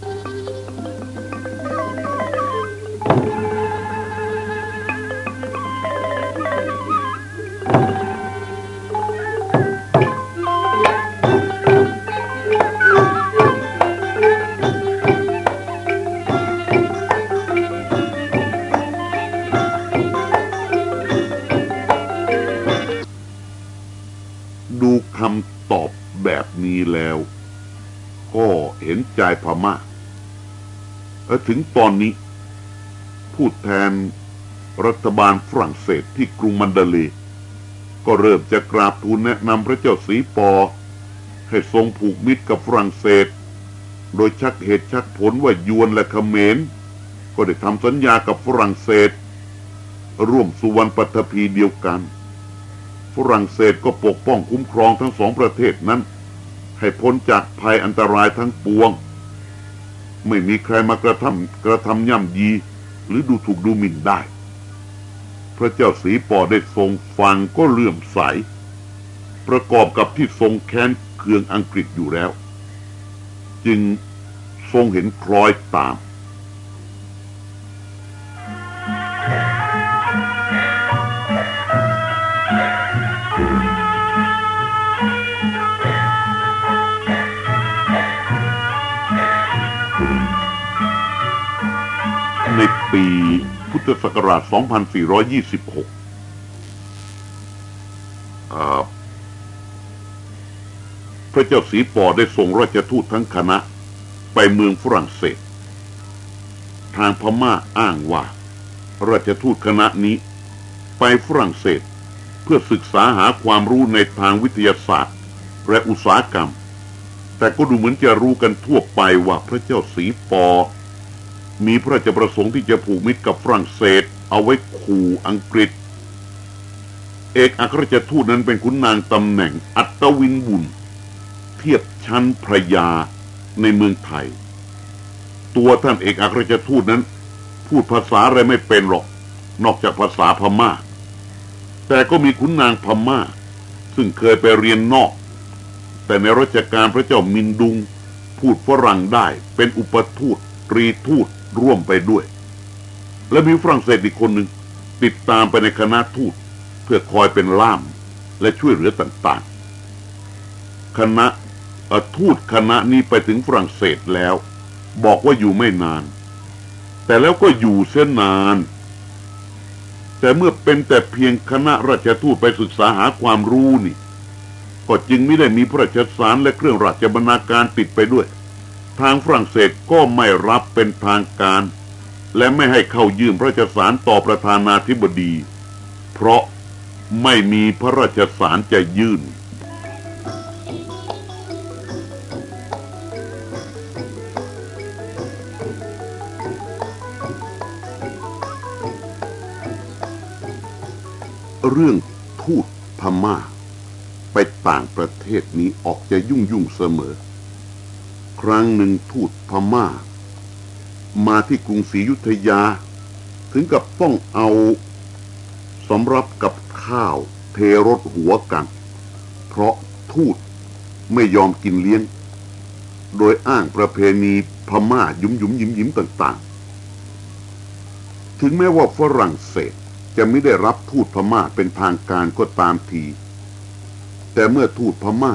ดูคำตอบแบบนี้แล้ว ก็เห็นใจพม่า ถึงตอนนี้ พูดแทนรัฐบาลฝรั่งเศสที่กรุงมันดาเลก็เริ่มจะกราบทูลแนะนำพระเจ้าสีปอ ให้ทรงผูกมิตรกับฝรั่งเศส โดยชักเหตุชักผลว่ายวนและเขมร ก็ได้ทำสัญญากับฝรั่งเศส ร่วมสุวรรณปัตภีเดียวกัน ฝรั่งเศสก็ปกป้องคุ้มครองทั้งสองประเทศนั้น ให้พ้นจากภัยอันตรายทั้งปวง ไม่มีใครมากระทำกระทำย่ำยี หรือดูถูกดูหมิ่นได้ พระเจ้าสีปอได้ทรงฟังก็เลื่อมใส ประกอบกับที่ทรงแค้นเคืองอังกฤษอยู่แล้ว จึงทรงเห็นคล้อยตาม ปี พุทธศักราช 2426 พระเจ้าสีปอได้ส่งราชทูตทั้งคณะ ไปเมืองฝรั่งเศส ทางพม่าอ้างว่า ราชทูตคณะนี้ ไปฝรั่งเศส เพื่อศึกษาหาความรู้ในทางวิทยาศาสตร์ และอุตสาหกรรม แต่ก็ดูเหมือนจะรู้กันทั่วไปว่าพระเจ้าสีปอ มีพระราชประสงค์ที่จะผูกมิตรกับฝรั่งเศส เอาไว้ขู่อังกฤษ เอกอัครราชทูตนั้นเป็นขุนนางตำแหน่งอัตวินบุญเทียบชั้นพระยาในเมืองไทย ตัวท่านเอกอัครราชทูตนั้น พูดภาษาอะไรไม่เป็นหรอก นอกจากภาษาพม่า แต่ก็มีขุนนางพม่า ซึ่งเคยไปเรียนนอก แต่ในรัชกาลพระเจ้ามินดุง พูดฝรั่งได้เป็นอุปทูตตรีทูต ร่วมไปด้วย และมีฝรั่งเศสอีกคนหนึ่งติดตามไปในคณะทูตเพื่อคอยเป็นล่ามและช่วยเหลือต่างๆ คณะทูตคณะนี้ไปถึงฝรั่งเศสแล้ว บอกว่าอยู่ไม่นาน แต่แล้วก็อยู่เส้นนาน แต่เมื่อเป็นแต่เพียงคณะราชทูตไปศึกษาหาความรู้นี่ ก็จึงไม่ได้มีพระราชสารและเครื่องราชบรรณาการติดไปด้วย ทางฝรั่งเศสก็ไม่รับเป็นทางการ และไม่ให้เข้ายื่นพระราชสารต่อประธานาธิบดี เพราะไม่มีพระราชสารจะยื่น เรื่องทูตพม่า ไปต่างประเทศนี้ออกจะยุ่งยุ่งเสมอ ครั้งหนึ่งทูตพม่า มาที่กรุงศรีอยุธยา ถึงกับต้องเอาสำรับกับข้าวเทรถหัวกัน เพราะทูตไม่ยอมกินเลี้ยง โดยอ้างประเพณีพม่ายุมยุมยิ้มยิ้มต่าง ๆ ถึงแม้ว่าฝรั่งเศสจะไม่ได้รับทูตพม่าเป็นทางการก็ตามที แต่เมื่อทูตพม่า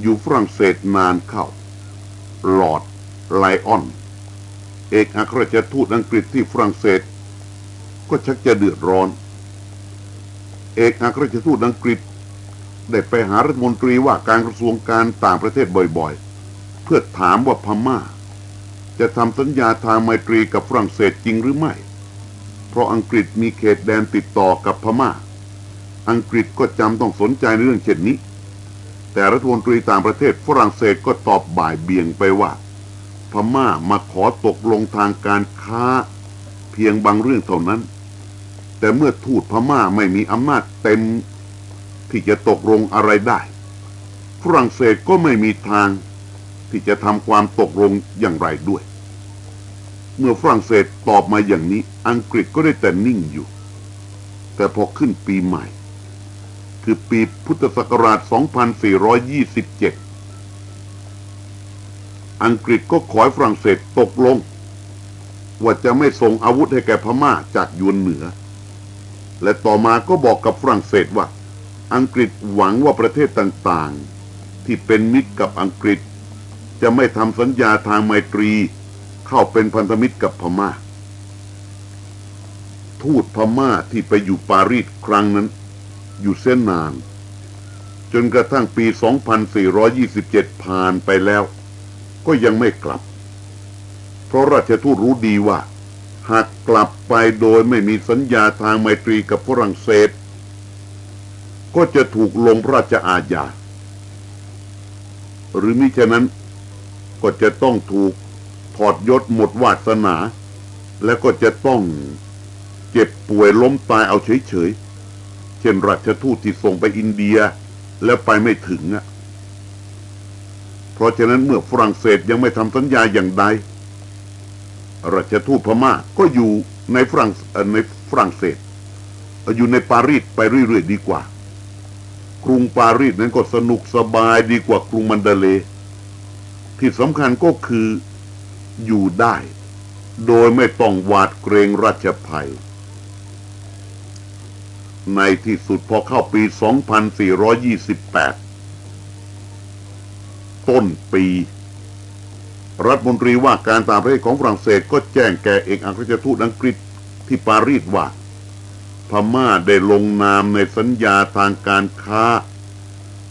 อยู่ฝรั่งเศสนานเข้า ลอร์ดไลออน เอกอัครราชทูตอังกฤษที่ฝรั่งเศส ก็ชักจะเดือดร้อน เอกอัครราชทูตอังกฤษ ได้ไปหารัฐมนตรีว่าการกระทรวงการต่างประเทศบ่อยๆ เพื่อถามว่าพม่า จะทำสัญญาทางไมตรีกับฝรั่งเศสจริงหรือไม่ เพราะอังกฤษมีเขตแดนติดต่อกับพม่า อังกฤษก็จำต้องสนใจในเรื่องเช่นนี้ แต่รัฐมนตรีต่างประเทศฝรั่งเศสก็ตอบบ่ายเบี่ยงไปว่า พม่ามาขอตกลงทางการค้าเพียงบางเรื่องเท่านั้น แต่เมื่อทูตพม่าไม่มีอำนาจเต็มที่จะตกลงอะไรได้ฝรั่งเศสก็ไม่มีทางที่จะทำความตกลงอย่างไรด้วย เมื่อฝรั่งเศสตอบมาอย่างนี้ อังกฤษก็ได้แต่นิ่งอยู่ แต่พอขึ้นปีใหม่ คือปีพุทธศักราช 2427 อังกฤษก็ขอให้ฝรั่งเศสตกลง ว่าจะไม่ส่งอาวุธให้แก่พม่าจากยวนเหนือ และต่อมาก็บอกกับฝรั่งเศสว่า อังกฤษหวังว่าประเทศต่างๆ ที่เป็นมิตรกับอังกฤษ จะไม่ทำสัญญาทางไมตรีเข้าเป็นพันธมิตรกับพม่า ทูตพม่าที่ไปอยู่ปารีสครั้งนั้น อยู่เส้นนาน จนกระทั่งปี 2427 ผ่านไปแล้ว ก็ยังไม่กลับ เพราะราชทูตรู้ดีว่า หากกลับไปโดยไม่มีสัญญาทางไมตรีกับฝรั่งเศส ก็จะถูกลงระราชอาญา หรือมิฉะนั้นก็จะต้องถูกถอดยศหมดวาสนา และก็จะต้องเจ็บป่วยล้มตายเอาเฉยๆ เช่นราชทูตที่ส่งไปอินเดียแล้วไปไม่ถึงอะเพราะฉะนั้นเมื่อฝรั่งเศสยังไม่ทำสัญญาอย่างใดราชทูตพม่าก็อยู่ในฝรั่งในฝรั่งเศส อยู่ในปารีสไปเรื่อยๆดีกว่า กรุงปารีสนั้นก็สนุกสบายดีกว่ากรุงมันเดเล ที่สำคัญก็คืออยู่ได้ โดยไม่ต้องหวาดเกรงราชภัย ในที่สุดพอเข้าปี 2428 ต้นปี รัฐมนตรีว่าการต่างประเทศของฝรั่งเศสก็แจ้งแก่เอกอัครราชทูตอังกฤษที่ปารีสว่า พม่าได้ลงนามในสัญญาทางการค้า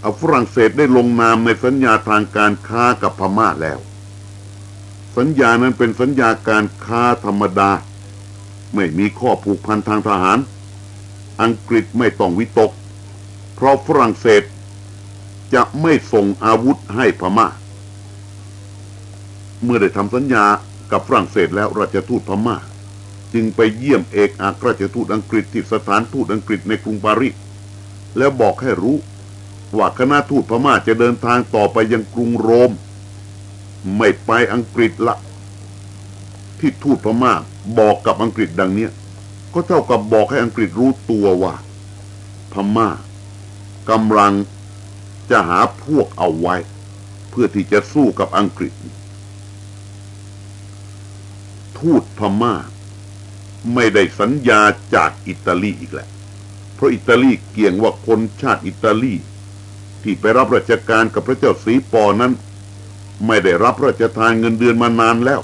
อาฝรั่งเศสได้ลงนามในสัญญาทางการค้ากับพม่าแล้ว สัญญานั้นเป็นสัญญาการค้าธรรมดา ไม่มีข้อผูกพันทางทหาร อังกฤษไม่ต้องวิตก เพราะฝรั่งเศสจะไม่ส่งอาวุธให้พม่า เมื่อได้ทำสัญญากับฝรั่งเศสแล้วราชทูตพม่า จึงไปเยี่ยมเอกอัครราชทูตอังกฤษที่สถานทูตอังกฤษในกรุงปารีสแล้วบอกให้รู้ว่าคณะทูตพม่าจะเดินทางต่อไปยังกรุงโรม ไม่ไปอังกฤษละ ที่ทูตพม่าบอกกับอังกฤษดังเนี้ย ก็เท่ากับบอกให้อังกฤษรู้ตัวว่า พม่ากำลังจะหาพวกเอาไว้ เพื่อที่จะสู้กับอังกฤษ ทูตพม่า ไม่ได้สัญญาจากอิตาลีอีกแล้วเพราะอิตาลีเกี่ยงว่าคนชาติอิตาลี ที่ไปรับราชการกับพระเจ้าสีปอนั้น ไม่ได้รับราชทานเงินเดือนมานานแล้ว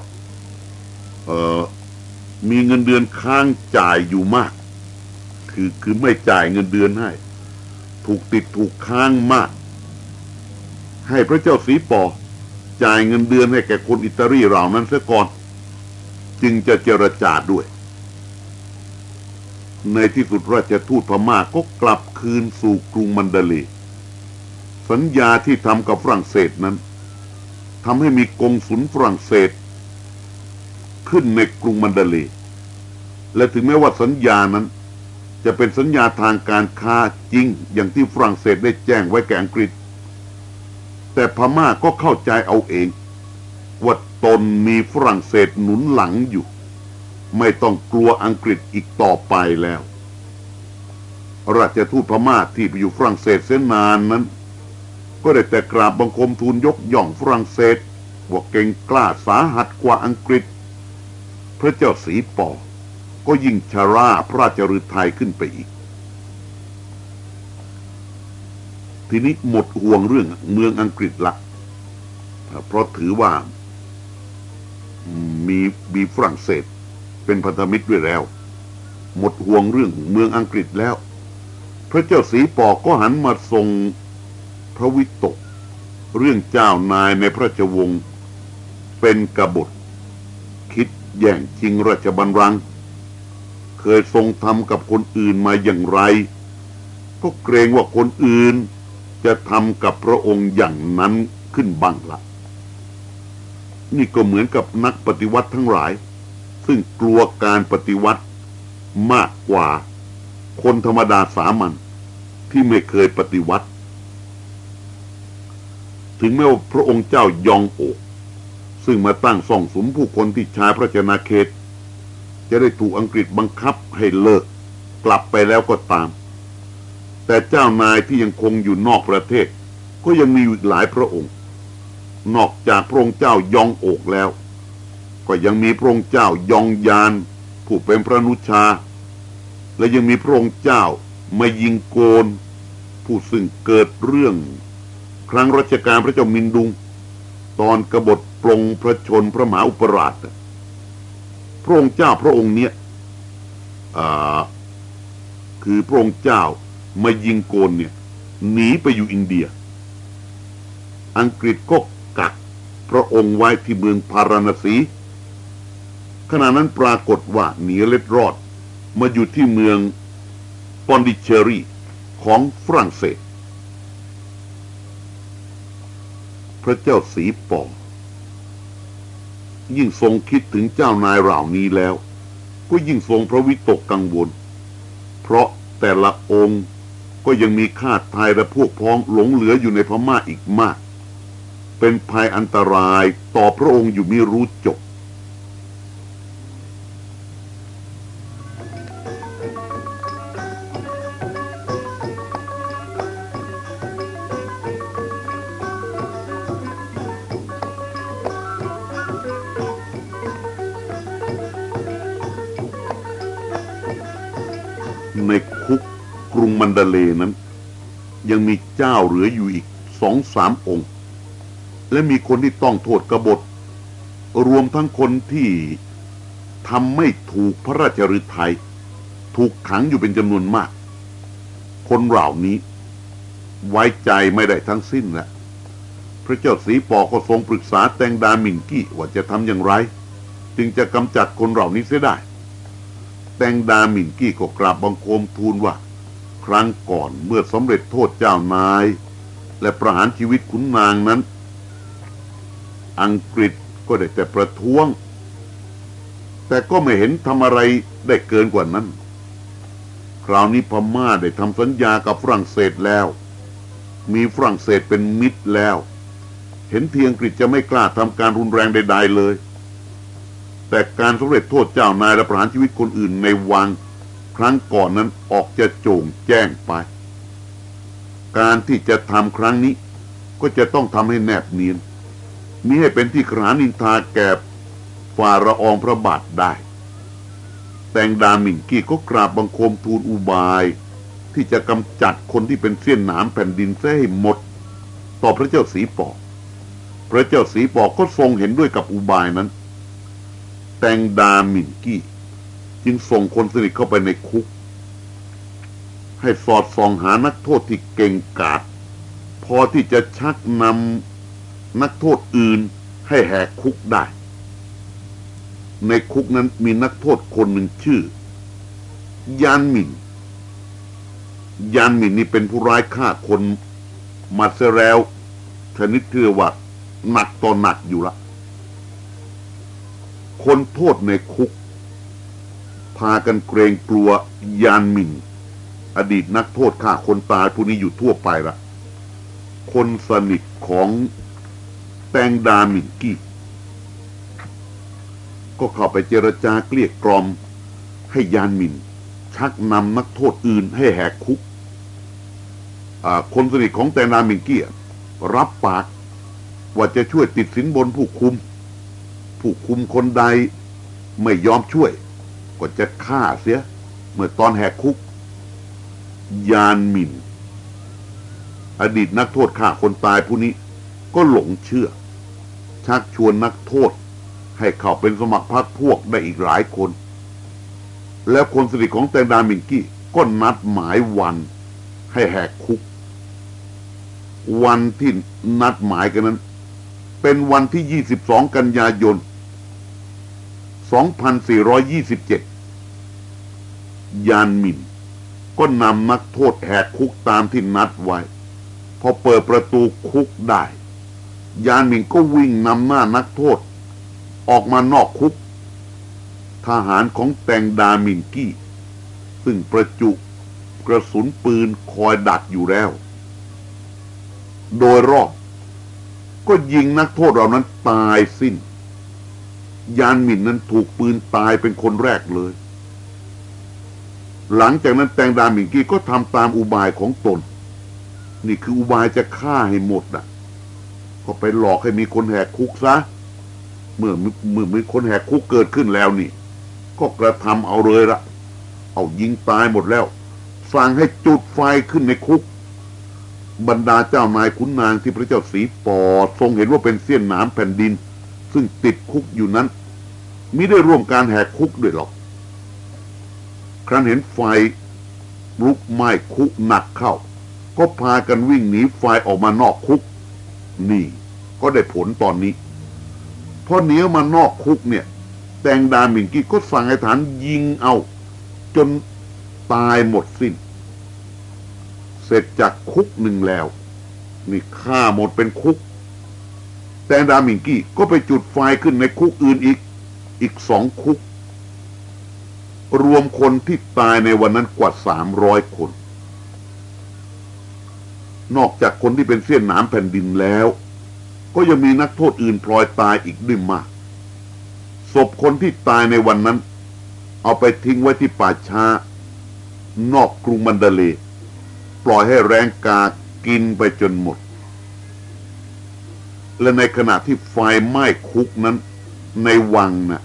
เออ มีเงินเดือนค้างจ่ายอยู่มาก คือคือไม่จ่ายเงินเดือนให้ ถูกติดถูกค้างมาก ให้พระเจ้าสีปอ จ่ายเงินเดือนให้แก่คนอิตาลีเหล่านั้นเสียก่อน จึงจะเจรจาด้วย ในที่สุดราชทูตพม่าก็กลับคืนสู่กรุงมันเดเลสัญญาที่ทำกับฝรั่งเศสนั้นทำให้มีกงสุลฝรั่งเศส ขึ้นในกรุงมันเดเลและถึงแม้ว่าสัญญานั้น จะเป็นสัญญาทางการค้าจริง อย่างที่ฝรั่งเศสได้แจ้งไว้แก่อังกฤษ แต่พม่าก็เข้าใจเอาเองว่าตนมีฝรั่งเศสหนุนหลังอยู่ ไม่ต้องกลัวอังกฤษอีกต่อไปแล้ว ราชทูตพม่าที่ไปอยู่ฝรั่งเศสเส้นนานนั้น ก็ได้แต่กราบบังคมทูลยกย่องฝรั่งเศสว่าเก่งกล้าสาหัสกว่าอังกฤษ พระเจ้าสีปอ ก็ยิ่งชาราพระราชฤทัยขึ้นไปอีก ทีนี้หมดห่วงเรื่องเมืองอังกฤษละเพราะถือว่ามีมีฝรั่งเศสเป็นพันธมิตรด้วยแล้ว หมดห่วงเรื่องเมืองอังกฤษแล้ว พระเจ้าสีปอก็หันมาทรงพระวิตก เรื่องเจ้านายในพระราชวงศ์เป็นกบฏ แย่งชิงราชบัลลังก์เคยทรงทำกับคนอื่นมาอย่างไร ก็เกรงว่าคนอื่นจะทำกับพระองค์อย่างนั้นขึ้นบ้างละนี่ก็เหมือนกับนักปฏิวัติทั้งหลาย ซึ่งกลัวการปฏิวัติมากกว่าคนธรรมดาสามัญที่ไม่เคยปฏิวัติ ถึงแม้ว่าพระองค์เจ้ายองโอก ซึ่งมาตั้งส่องสมผู้คนที่ชายพระชนาเขต จะได้ถูกอังกฤษบังคับให้เลิกกลับไปแล้วก็ตาม แต่เจ้านายที่ยังคงอยู่นอกประเทศ ก็ยังมีอีกหลายพระองค์ นอกจากพระองค์เจ้ายองโอกแล้ว ก็ยังมีพระองค์เจ้ายองยาน ผู้เป็นพระนุชา และยังมีพระองค์เจ้ามายิงโกน ผู้ซึ่งเกิดเรื่อง ครั้งรัชกาลพระเจ้ามินดุง ตอนกบฏปลงพระชนพระมหาอุปราชพระองค์เจ้าพระองค์เนี้ยคือพระองค์เจ้ามายิงโกนเนี่ยหนีไปอยู่อินเดีย อังกฤษก็กักพระองค์ไว้ที่เมืองพาราณสี ขณะนั้นปรากฏว่าหนีเล็ดรอด มาอยู่ที่เมืองปอนดิเชอรีของฝรั่งเศส พระเจ้าสีปอยิ่งทรงคิดถึงเจ้านายเหล่านี้แล้ว ก็ยิ่งทรงพระวิตกกังวล เพราะแต่ละองค์ก็ยังมีข้าทายและพวกพ้องหลงเหลืออยู่ในพม่าอีกมาก เป็นภัยอันตรายต่อพระองค์อยู่ไม่รู้จบ เลนั้น ยังมีเจ้าเหลืออยู่อีกสองสามองค์ และมีคนที่ต้องโทษกบฏ รวมทั้งคนที่ทำไม่ถูกพระราชฤทัยถูกขังอยู่เป็นจำนวนมาก คนเหล่านี้ ไว้ใจไม่ได้ทั้งสิ้นแหละพระเจ้าสีปอก็ทรงปรึกษาแตงดามินกี้ว่าจะทำอย่างไร จึงจะกำจัดคนเหล่านี้เสียได้ แตงดาหมินกี้ก็กราบบังคมทูลว่า ครั้งก่อนเมื่อสำเร็จโทษเจ้านาย และประหารชีวิตขุนนางนั้น อังกฤษก็ได้แต่ประท้วง แต่ก็ไม่เห็นทำอะไรได้เกินกว่านั้น คราวนี้พม่าได้ทำสัญญากับฝรั่งเศสแล้ว มีฝรั่งเศสเป็นมิตรแล้ว เห็นเทียงกฤษจะไม่กล้าทำการรุนแรงใด ๆเลย แต่การสำเร็จโทษเจ้านายและประหารชีวิตคนอื่นในวัง ครั้งก่อนนั้นออกจะโจงแจ้งไป การที่จะทำครั้งนี้ ก็จะต้องทำให้แนบเนียนมิให้เป็นที่ขรานินทาแก่ฝ่าระอองพระบาทได้ แตงดามิงกี้ก็กราบบังคมทูลอุบาย ที่จะกำจัดคนที่เป็นเสี้ยนหนามแผ่นดินให้หมด ต่อพระเจ้าสีปอก พระเจ้าสีปอกก็ทรงเห็นด้วยกับอุบายนั้น แตงดามินกี้ จึงส่งคนสนิทเข้าไปในคุก ให้สอดส่องหานักโทษที่เก่งกาจพอที่จะชักนำนักโทษอื่นให้แหกคุกได้ ในคุกนั้นมีนักโทษคนหนึ่งชื่อ ยานมินยานมินนี่เป็นผู้ร้ายฆ่าคนมาเสแล้วชนิดเทือว่าหนักต่อหนักอยู่ละ คนโทษในคุก พากันเกรงกลัวยานมินอดีตนักโทษฆ่าคนตายผู้นี้อยู่ทั่วไปละคนสนิทของแตงดามินกี้ ก็เข้าไปเจรจาเกลี้ยกล่อมให้ยานมิน ชักนำนักโทษอื่นให้แหกคุกคนสนิทของแตงดามินกี้รับปากว่าจะช่วยติดสินบนผู้คุม ผู้คุมคนใดไม่ยอมช่วย ก็จะฆ่าเสีย เมื่อตอนแหกคุก ยานมิน อดีตนักโทษฆ่าคนตายผู้นี้ ก็หลงเชื่อ ชักชวนนักโทษ ให้เข้าเป็นสมัครพรรคพวกได้อีกหลายคน แล้วคนสนิทของแตงดามินกี้ก็นัดหมายวันให้แหกคุก วันที่นัดหมายกันนั้น เป็นวันที่ 22 กันยายน 2427 ยานมิน ก็นำนักโทษแหกคุกตามที่นัดไว้ พอเปิดประตูคุกได้ ยานมินก็วิ่งนำหน้านักโทษ ออกมานอกคุก ทหารของแตงดามินกี้ ซึ่งประจุกระสุนปืนคอยดักอยู่แล้ว โดยรอบก็ยิงนักโทษเหล่านั้นตายสิ้น ยานหมิ่นนั้นถูกปืนตายเป็นคนแรกเลย หลังจากนั้นแตงดาหมิงกี้ก็ทำตามอุบายของตน นี่คืออุบายจะฆ่าให้หมดอะ ก็ไปหลอกให้มีคนแหกคุกซะ เมื่อเมื่อมีคนแหกคุกเกิดขึ้นแล้วนี่ ก็กระทำเอาเลยละเอายิงตายหมดแล้วสั่งให้จุดไฟขึ้นในคุก บรรดาเจ้านายขุนนางที่พระเจ้าสีปอทรงเห็นว่าเป็นเสี้ยนหนามแผ่นดิน ซึ่งติดคุกอยู่นั้นมิได้ร่วมการแหกคุกด้วยหรอก ครั้นเห็นไฟลุกไหม้คุกหนักเข้า ก็พากันวิ่งหนีไฟออกมานอกคุก นี่ก็ได้ผลตอนนี้พอหนีออกมานอกคุกเนี่ย แตงดาหมิงกี้ก็สั่งให้ฐานยิงเอา จนตายหมดสิ้น เสร็จจากคุกหนึ่งแล้ว นี่ฆ่าหมดเป็นคุก แตงดามิงกี้ก็ไปจุดไฟขึ้นในคุกอื่นอีก อีกสองคุก รวมคนที่ตายในวันนั้นกว่าสามร้อยคน นอกจากคนที่เป็นเสี้ยนหนามแผ่นดินแล้ว ก็ยังมีนักโทษอื่นพลอยตายอีกด้วยมากศพคนที่ตายในวันนั้น เอาไปทิ้งไว้ที่ป่าช้า นอกกรุงมันดาเล ปล่อยให้แรงกากินไปจนหมด และในขณะที่ไฟไหม้คุกนั้น ในวังนะ่ะ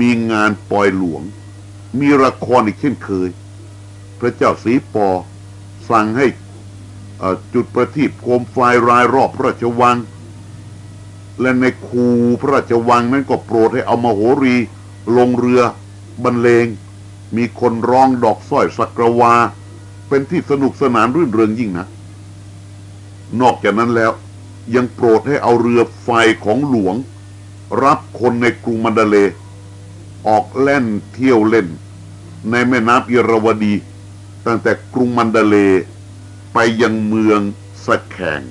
มีงานปล่อยหลวง มีละครอีกเช่นเคย พระเจ้าสีปอสั่งให้จุดประทีปโคมไฟรายรอบพระราชวัง และในคูพระราชวังนั้นก็โปรดให้เอามาโหรี ลงเรือบรรเลง มีคนร้องดอกสร้อยสักรวา เป็นที่สนุกสนานรื่นเริงยิ่งนะ นอกจากนั้นแล้ว ยังโปรดให้เอาเรือไฟของหลวง รับคนในกรุงมันดาเล ออกแล่นเที่ยวเล่น ในแม่น้ำอิรวดี ตั้งแต่กรุงมันดาเล ไปยังเมืองสะแขง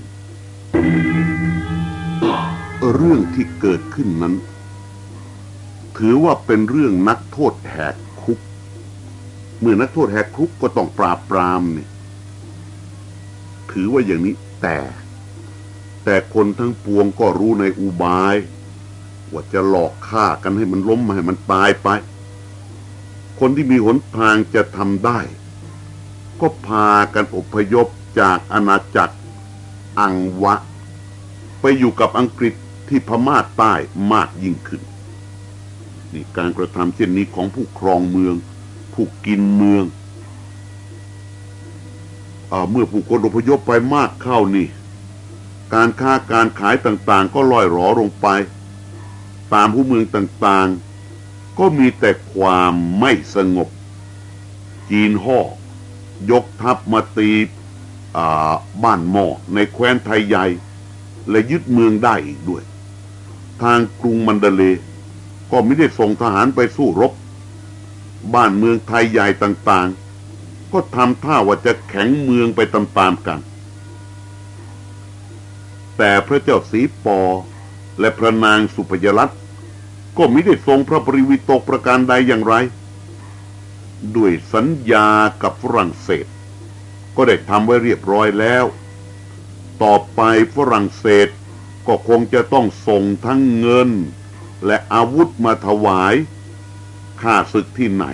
เรื่องที่เกิดขึ้นนั้น ถือว่าเป็นเรื่องนักโทษแหกคุก เมื่อนักโทษแหกคุกก็ต้องปราบปรามเนี่ยถือว่าอย่างนี้แต่ แต่คนทั้งปวงก็รู้ในอุบาย ว่าจะหลอกฆ่ากันให้มันล้มให้มันตายไป คนที่มีหนทางจะทำได้ ก็พากันอพยพจากอาณาจักร อังวะ ไปอยู่กับอังกฤษที่พม่าใต้มากยิ่งขึ้น นี่การกระทำเช่นนี้ของผู้ครองเมือง ผู้กินเมืองอเมื่อผู้คนอพยพไปมากเข้านี่ การค้าการขายต่างๆ ก็ลอยหรอลงไป ตามผู้เมืองต่างๆ ก็มีแต่ความไม่สงบ จีนห่อยกทัพมาตีบ้านหม้อในแคว้นไทยใหญ่ และยึดเมืองได้อีกด้วย ทางกรุงมันดาเล ก็ไม่ได้ส่งทหารไปสู้รบ บ้านเมืองไทยใหญ่ต่างๆ ก็ทำท่าว่าจะแข็งเมืองไปตามๆกัน แต่พระเจ้าสีปอ และพระนางสุพยรัตน์ก็ไม่ได้ทรงพระปริวิตกประการใดอย่างไร ด้วยสัญญากับฝรั่งเศส ก็ได้ทำไว้เรียบร้อยแล้ว ต่อไปฝรั่งเศสก็คงจะต้องส่งทั้งเงิน และอาวุธมาถวายข้าศึกที่ไหน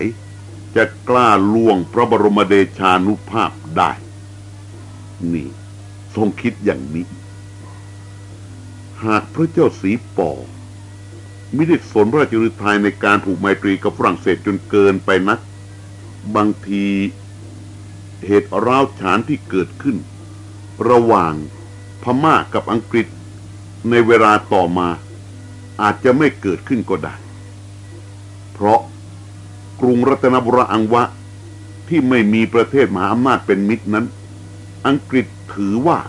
จะกล้าล่วงพระบรมเดชานุภาพได้ นี่ทรงคิดอย่างนี้ หากพระเจ้าสีปอม่ได้สนพระราชฤทัยในการผูกไมตรีกับฝรั่งเศสจนเกินไปนัก บางทีเหตุร้าวฉานที่เกิดขึ้น ระหว่างพม่ากับอังกฤษในเวลาต่อมาอาจจะไม่เกิดขึ้นก็ได้ เพราะกรุงรัตนบุรีอังวะที่ไม่มีประเทศมหาอำนาจเป็นมิตรนั้น อังกฤษถือว่า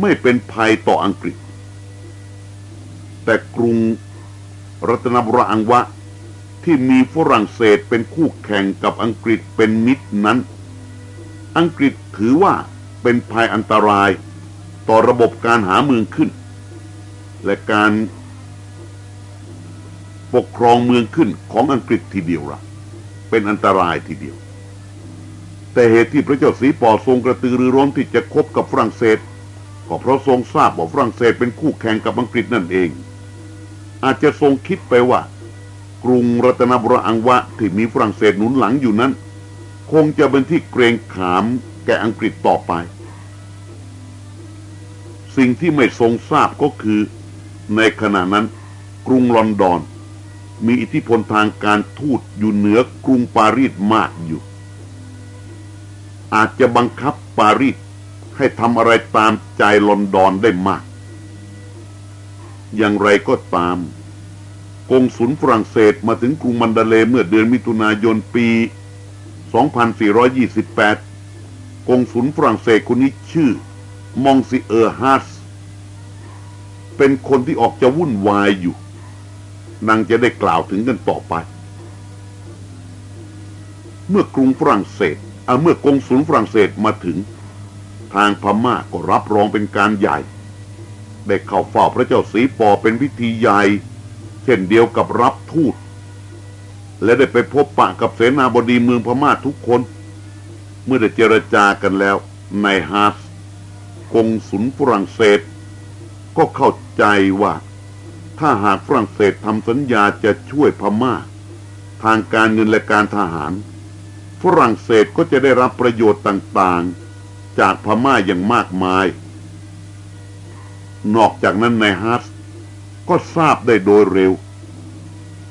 ไม่เป็นภัยต่ออังกฤษ แต่กรุงรัตนบุรีอังวะ ที่มีฝรั่งเศสเป็นคู่แข่งกับอังกฤษเป็นมิตรนั้น อังกฤษถือว่าเป็นภัยอันตรายต่อระบบการหาเมืองขึ้น และการปกครองเมืองขึ้นของอังกฤษทีเดียวละเป็นอันตรายทีเดียว แต่เหตุที่พระเจ้าสีปอทรงกระตือรือร้นที่จะคบกับฝรั่งเศสก็เพราะทรงทราบว่าฝรั่งเศสเป็นคู่แข่งกับอังกฤษนั่นเอง อาจจะทรงคิดไปว่า กรุงรัตนบุรีอังวะที่มีฝรั่งเศสหนุนหลังอยู่นั้น คงจะเป็นที่เกรงขามแก่อังกฤษต่อไป สิ่งที่ไม่ทรงทราบก็คือ ในขณะนั้น กรุงลอนดอน มีอิทธิพลทางการทูตอยู่เหนือกรุงปารีสมากอยู่ อาจจะบังคับปารีสให้ทำอะไรตามใจลอนดอนได้มาก อย่างไรก็ตาม กงสุลฝรั่งเศสมาถึงกรุงมันดาเลเมื่อเดือนมิถุนายนปี 2428 กงสุลฝรั่งเศสคนนี้ชื่อ มองซิเออร์ฮัสเป็นคนที่ออกจะวุ่นวายอยู่นางจะได้กล่าวถึงกันต่อไป เมื่อกรุงฝรั่งเศสเมื่อกงสุลฝรั่งเศสมาถึง ทางพม่าก็รับรองเป็นการใหญ่ ได้เข้าเฝ้าพระเจ้าสีปอเป็นพิธีใหญ่ เช่นเดียวกับรับทูต และได้ไปพบปะกับเสนาบดีเมืองพม่าทุกคน เมื่อได้เจรจากันแล้วในฮาร์สกงสุลฝรั่งเศส ก็เข้าใจว่า ถ้าหากฝรั่งเศสทำสัญญาจะช่วยพม่า ทางการเงินและการทหาร ฝรั่งเศสก็จะได้รับประโยชน์ต่างๆ จากพม่าอย่างมากมาย นอกจากนั้นนายฮัสก็ทราบได้โดยเร็ว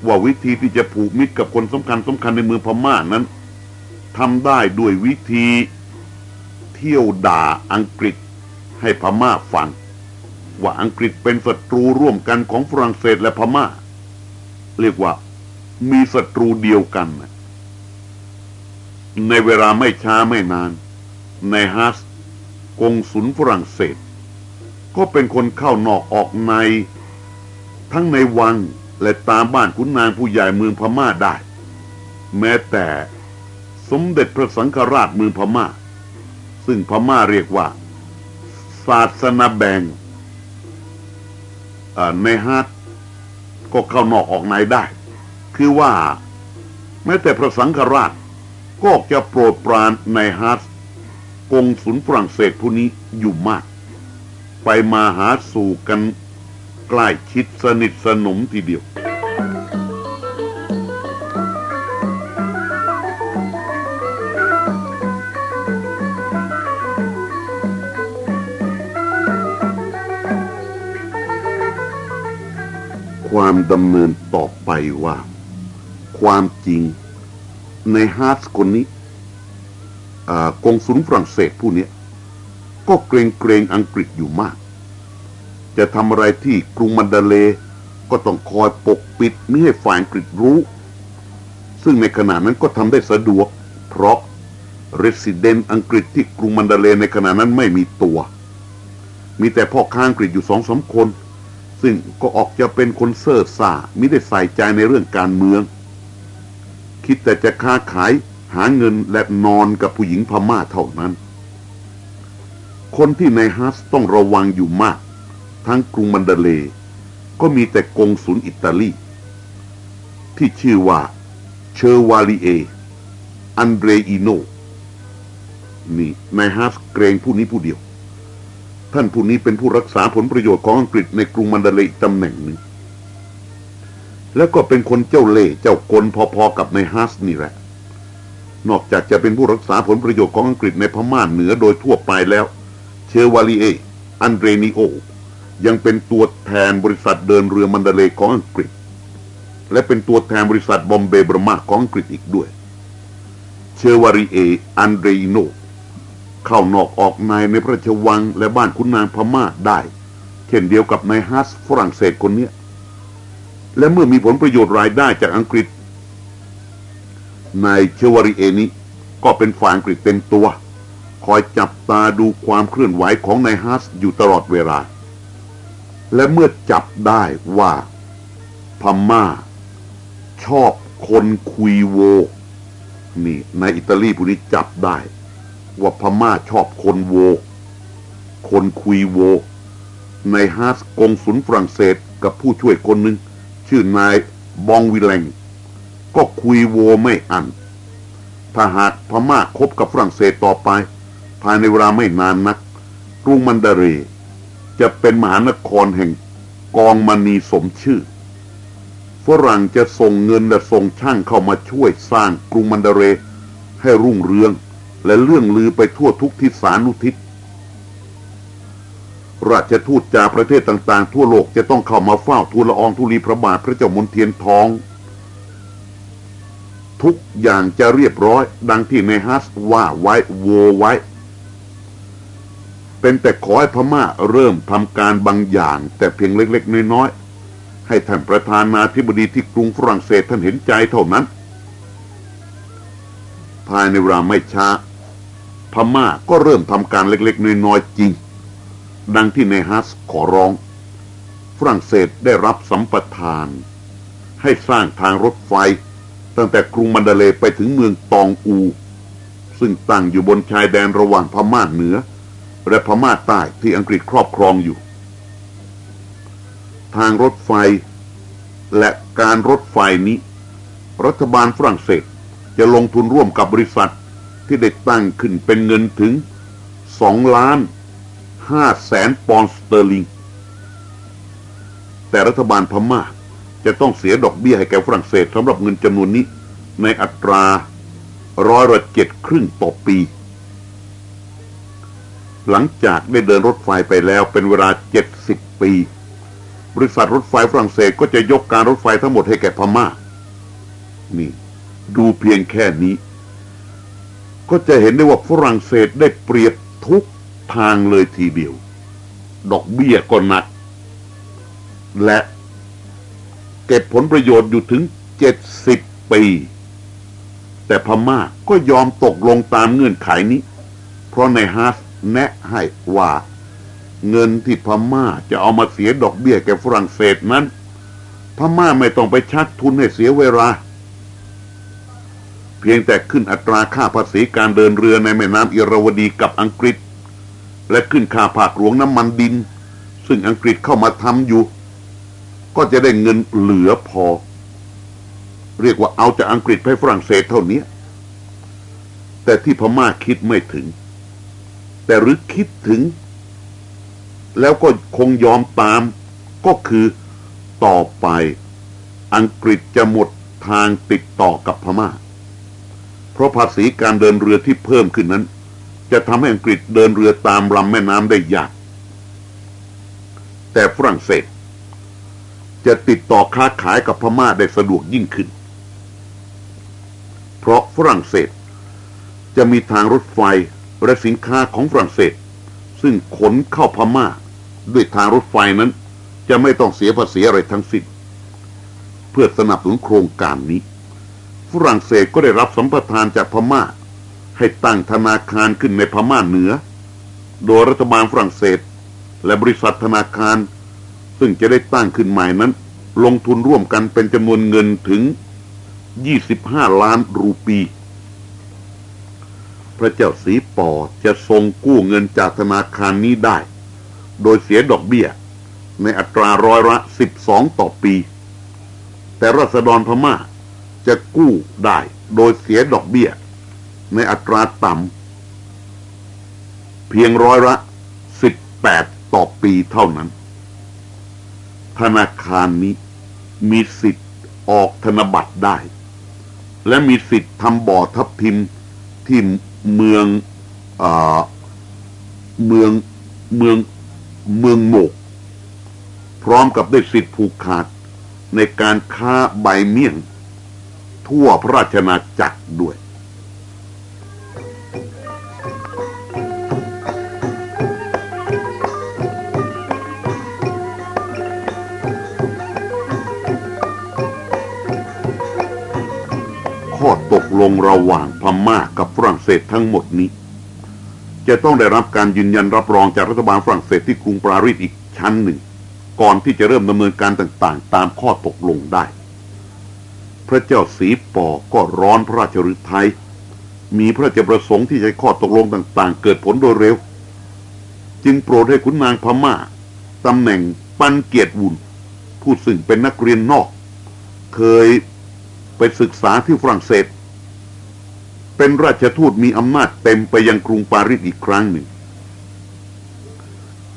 ว่าวิธีที่จะผูกมิตรกับคนสำคัญสำคัญในเมืองพม่านั้นทำได้ด้วยวิธีเที่ยวด่าอังกฤษให้พม่าฟัง ว่าอังกฤษเป็นศัตรูร่วมกันของฝรั่งเศสและพม่า เรียกว่ามีศัตรูเดียวกันในเวลาไม่ช้าไม่นาน ในฮัสกงสุลฝรั่งเศส ก็เป็นคนเข้านอกออกใน ทั้งในวังและตามบ้านคุณนางผู้ใหญ่เมืองพม่าได้ แม้แต่สมเด็จพระสังฆราชเมืองพม่า ซึ่งพม่าเรียกว่า ศาสนาแบงในฮาร์ดก็เข้านอกออกในได้ คือว่า แม้แต่พระสังฆราชก็จะโปรดปรานในฮาร์ดกงสุนฝรั่งเศสผู้นี้อยู่มาก ไปมาหาสู่กันใกล้ชิดสนิทสนมทีเดียว ความดำเนินต่อไปว่า ความจริงนายฮาร์สคนนี้กงสุลฝรั่งเศสผู้นี้ ก็เกรงเกรงอังกฤษอยู่มาก จะทำอะไรที่กรุงมันดาเลก็ต้องคอยปกปิดไม่ให้ฝ่ายอังกฤษรู้ ซึ่งในขณะนั้นก็ทำได้สะดวก เพราะ Resident อังกฤษที่กรุงมันดาเลในขณะนั้นไม่มีตัว มีแต่พ่อค้าอังกฤษอยู่สองสามคน ซึ่งก็ออกจะเป็นคนเซ่อซ่ามิได้ใส่ใจในเรื่องการเมือง คิดแต่จะค้าขายหาเงินและนอนกับผู้หญิงพม่าเท่านั้น คนที่นายฮาร์สต้องระวังอยู่มาก ทั้งกรุงมันดาเล ก็มีแต่กงสุลอิตาลี ที่ชื่อว่าเชอร์วาลีเอ อันเดรอิโน นี่นายฮาร์สเกรงผู้นี้ผู้เดียว ท่านผู้นี้เป็นผู้รักษาผลประโยชน์ของอังกฤษในกรุงมันดาเลอีกตำแหน่งหนึ่ง แล้วก็เป็นคนเจ้าเล่เจ้ากลพอๆกับในฮัสนี่แหละ นอกจากจะเป็นผู้รักษาผลประโยชน์ของอังกฤษในพม่าเหนือโดยทั่วไปแล้ว เชอวาลีเอ อันเดรนิโอ ยังเป็นตัวแทนบริษัทเดินเรือมันเดเลของอังกฤษ และเป็นตัวแทนบริษัทบอมเบย์บรมาของอังกฤษอีกด้วย เชอวาลีเอ อันเดรนิโอเข้านอกออกในในพระราชวังและบ้านคุณนางพม่าได้ เช่นเดียวกับนายฮัสฝรั่งเศสคนนี้ และเมื่อมีผลประโยชน์รายได้จากอังกฤษนายเชวาริเอนี้ก็เป็นฝ่ายอังกฤษเต็มตัว คอยจับตาดูความเคลื่อนไหวของนายฮัสอยู่ตลอดเวลา และเมื่อจับได้ว่าพม่า ชอบคนคุยโว นี่ในอิตาลีผู้นี้จับได้ ว่าพม่าชอบคนโว คนคุยโว ในฮาร์สกงสุนฝรั่งเศสกับผู้ช่วยคนหนึ่งชื่อนายบองวิเลงก็คุยโวไม่อันถ้าหากพม่าคบกับฝรั่งเศสต่อไป ภายในเวลาไม่นานนักกรุงมันดาเรจะเป็นมหานครแห่งกองมณีสมชื่อ ฝรั่งจะส่งเงินและส่งช่างเข้ามาช่วยสร้างกรุงมันดาเรให้รุ่งเรืองและเรื่องลือไปทั่วทุกทิศสานุทิศ ราชทูตจากประเทศต่างๆ ทั่วโลกจะต้องเข้ามาเฝ้าทูลละอองธุลีพระบาทพระเจ้ามนเทียนทอง ทุกอย่างจะเรียบร้อย ดังที่ในฮัสว่าไว้โวไว้ เป็นแต่ขอให้พม่าเริ่มทำการบางอย่าง แต่เพียงเล็กๆน้อยๆ ให้ท่านประธานาธิบดีที่กรุงฝรั่งเศสท่านเห็นใจเท่านั้น ภายในเวลาไม่ช้า พม่าก็เริ่มทำการเล็กๆน้อยๆจริง ดังที่ในฮัสขอร้อง ฝรั่งเศสได้รับสัมปทาน ให้สร้างทางรถไฟ ตั้งแต่กรุงมันดาเลไปถึงเมืองตองอู ซึ่งตั้งอยู่บนชายแดนระหว่างพม่าเหนือ และพม่าใต้ที่อังกฤษครอบครองอยู่ ทางรถไฟและการรถไฟนี้ รัฐบาลฝรั่งเศสจะลงทุนร่วมกับบริษัทที่ได้ตั้งขึ้นเป็นเงินถึงสองล้านห้าแสนปอนด์สเตอร์ลิง แต่รัฐบาลพม่าจะต้องเสียดอกเบี้ยให้แก่ฝรั่งเศสสำหรับเงินจำนวนนี้ในอัตราร้อยละเจ็ดครึ่งต่อปี หลังจากได้เดินรถไฟไปแล้วเป็นเวลาเจ็ดสิบปี บริษัทรถไฟฝรั่งเศสก็จะยกการรถไฟทั้งหมดให้แก่พม่า นี่ ดูเพียงแค่นี้ ก็จะเห็นได้ว่าฝรั่งเศสได้เปรียบทุกทางเลยทีเดียว ดอกเบี้ยก็หนัก และเก็บผลประโยชน์อยู่ถึงเจ็ดสิบปี แต่พม่าก็ยอมตกลงตามเงื่อนไขนี้ เพราะในฮาร์ส แนะให้ว่า เงินที่พม่าจะเอามาเสียดอกเบี้ยแก่ฝรั่งเศสนั้น พม่าไม่ต้องไปชักทุนให้เสียเวลา เพียงแต่ขึ้นอัตราค่าภาษีการเดินเรือในแม่น้ำอิราวดีกับอังกฤษ และขึ้นค่าภาคหลวงน้ำมันดิน ซึ่งอังกฤษเข้ามาทำอยู่ ก็จะได้เงินเหลือพอ เรียกว่าเอาจากอังกฤษไปฝรั่งเศสเท่านี้แต่ที่พม่าคิดไม่ถึง แต่หรือคิดถึง แล้วก็คงยอมตาม ก็คือต่อไป อังกฤษจะหมดทางติดต่อกับพม่า เพราะภาษีการเดินเรือที่เพิ่มขึ้นนั้น จะทำให้อังกฤษเดินเรือตามลำแม่น้ำได้ยาก แต่ฝรั่งเศส จะติดต่อค้าขายกับพม่าได้สะดวกยิ่งขึ้น เพราะฝรั่งเศสจะมีทางรถไฟ และสินค้าของฝรั่งเศส ซึ่งขนเข้าพม่า ด้วยทางรถไฟนั้น จะไม่ต้องเสียภาษีอะไรทั้งสิ้นเพื่อสนับสนุนโครงการนี้ ฝรั่งเศสก็ได้รับสัมปทานจากพม่า ให้ตั้งธนาคารขึ้นในพม่าเหนือ โดยรัฐบาลฝรั่งเศส และบริษัทธนาคาร ซึ่งจะได้ตั้งขึ้นใหม่นั้น ลงทุนร่วมกันเป็นจำนวนเงินถึง 25 ล้านรูปี พระเจ้าสีปอจะทรงกู้เงินจากธนาคารนี้ได้ โดยเสียดอกเบี้ย ในอัตราร้อยละ12ต่อปี แต่รัษฎรพม่าจะกู้ได้โดยเสียดอกเบี้ย ในอัตราต่ำเพียงร้อยละ18ต่อปีเท่านั้น ธนาคารนี้มีสิทธิ์ออกธนบัตรได้ และมีสิทธิ์ทำบ่อทับทิมที่ เมืองเออเมืองเมืองเมืองหมก พร้อมกับได้สิทธิผูกขาดในการค้าใบเมี่ยง ทั่วพระราชนาจักรด้วย ข้อตกลงระหว่างพม่ากับฝรั่งเศสทั้งหมดนี้ จะต้องได้รับการยืนยันรับรองจากรัฐบาลฝรั่งเศสที่กรุงปารีสอีกชั้นหนึ่ง ก่อนที่จะเริ่มดำเนินการต่างๆ ตามข้อตกลงได้ พระเจ้าสีปอก็ร้อนพระราชฤทัยมีพระราชประสงค์ที่จะข้อตกลงต่างๆ เกิดผลโดยเร็ว จึงโปรดให้ขุนนางพม่าตำแหน่งปันเกียรติวุนผู้ซึ่งเป็นนักเรียนนอก เคย ไปศึกษาที่ฝรั่งเศส เป็นราชทูตมีอำนาจเต็มไปยังกรุงปารีสอีกครั้งหนึ่ง